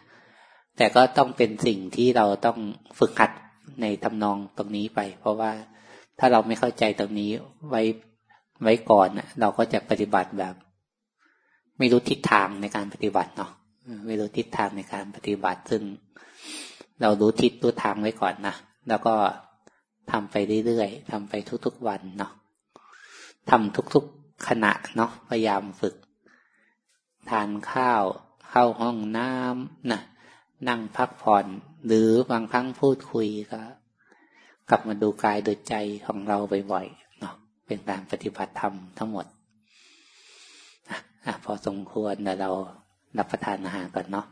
แต่ก็ต้องเป็นสิ่งที่เราต้องฝึกหัด ในทำนองตรงนี้ไป เพราะว่าถ้าเราไม่เข้าใจตรงนี้ไว้ไว้ก่อนเราก็จะปฏิบัติแบบ ไม่รู้ทิศทางในการปฏิบัติเนาะไม่รู้ทิศทางในการปฏิบัติ ซึ่งเรารู้ทิศรู้ทางไว้ก่อนนะแล้วก็ทำไปเรื่อยๆทำไปทุกๆวันเนาะทำทุกๆขณะเนาะพยายามฝึก ทานข้าว เข้าห้องน้ำนะนั่งพักผ่อน หรือบางครั้งพูดคุยก็กลับมาดูกายดูใจของเราบ่อยๆเนาะเป็นการปฏิบัติธรรมทั้งหมดอะพอสมควรเรารับประทานอาหารก่อนเนาะ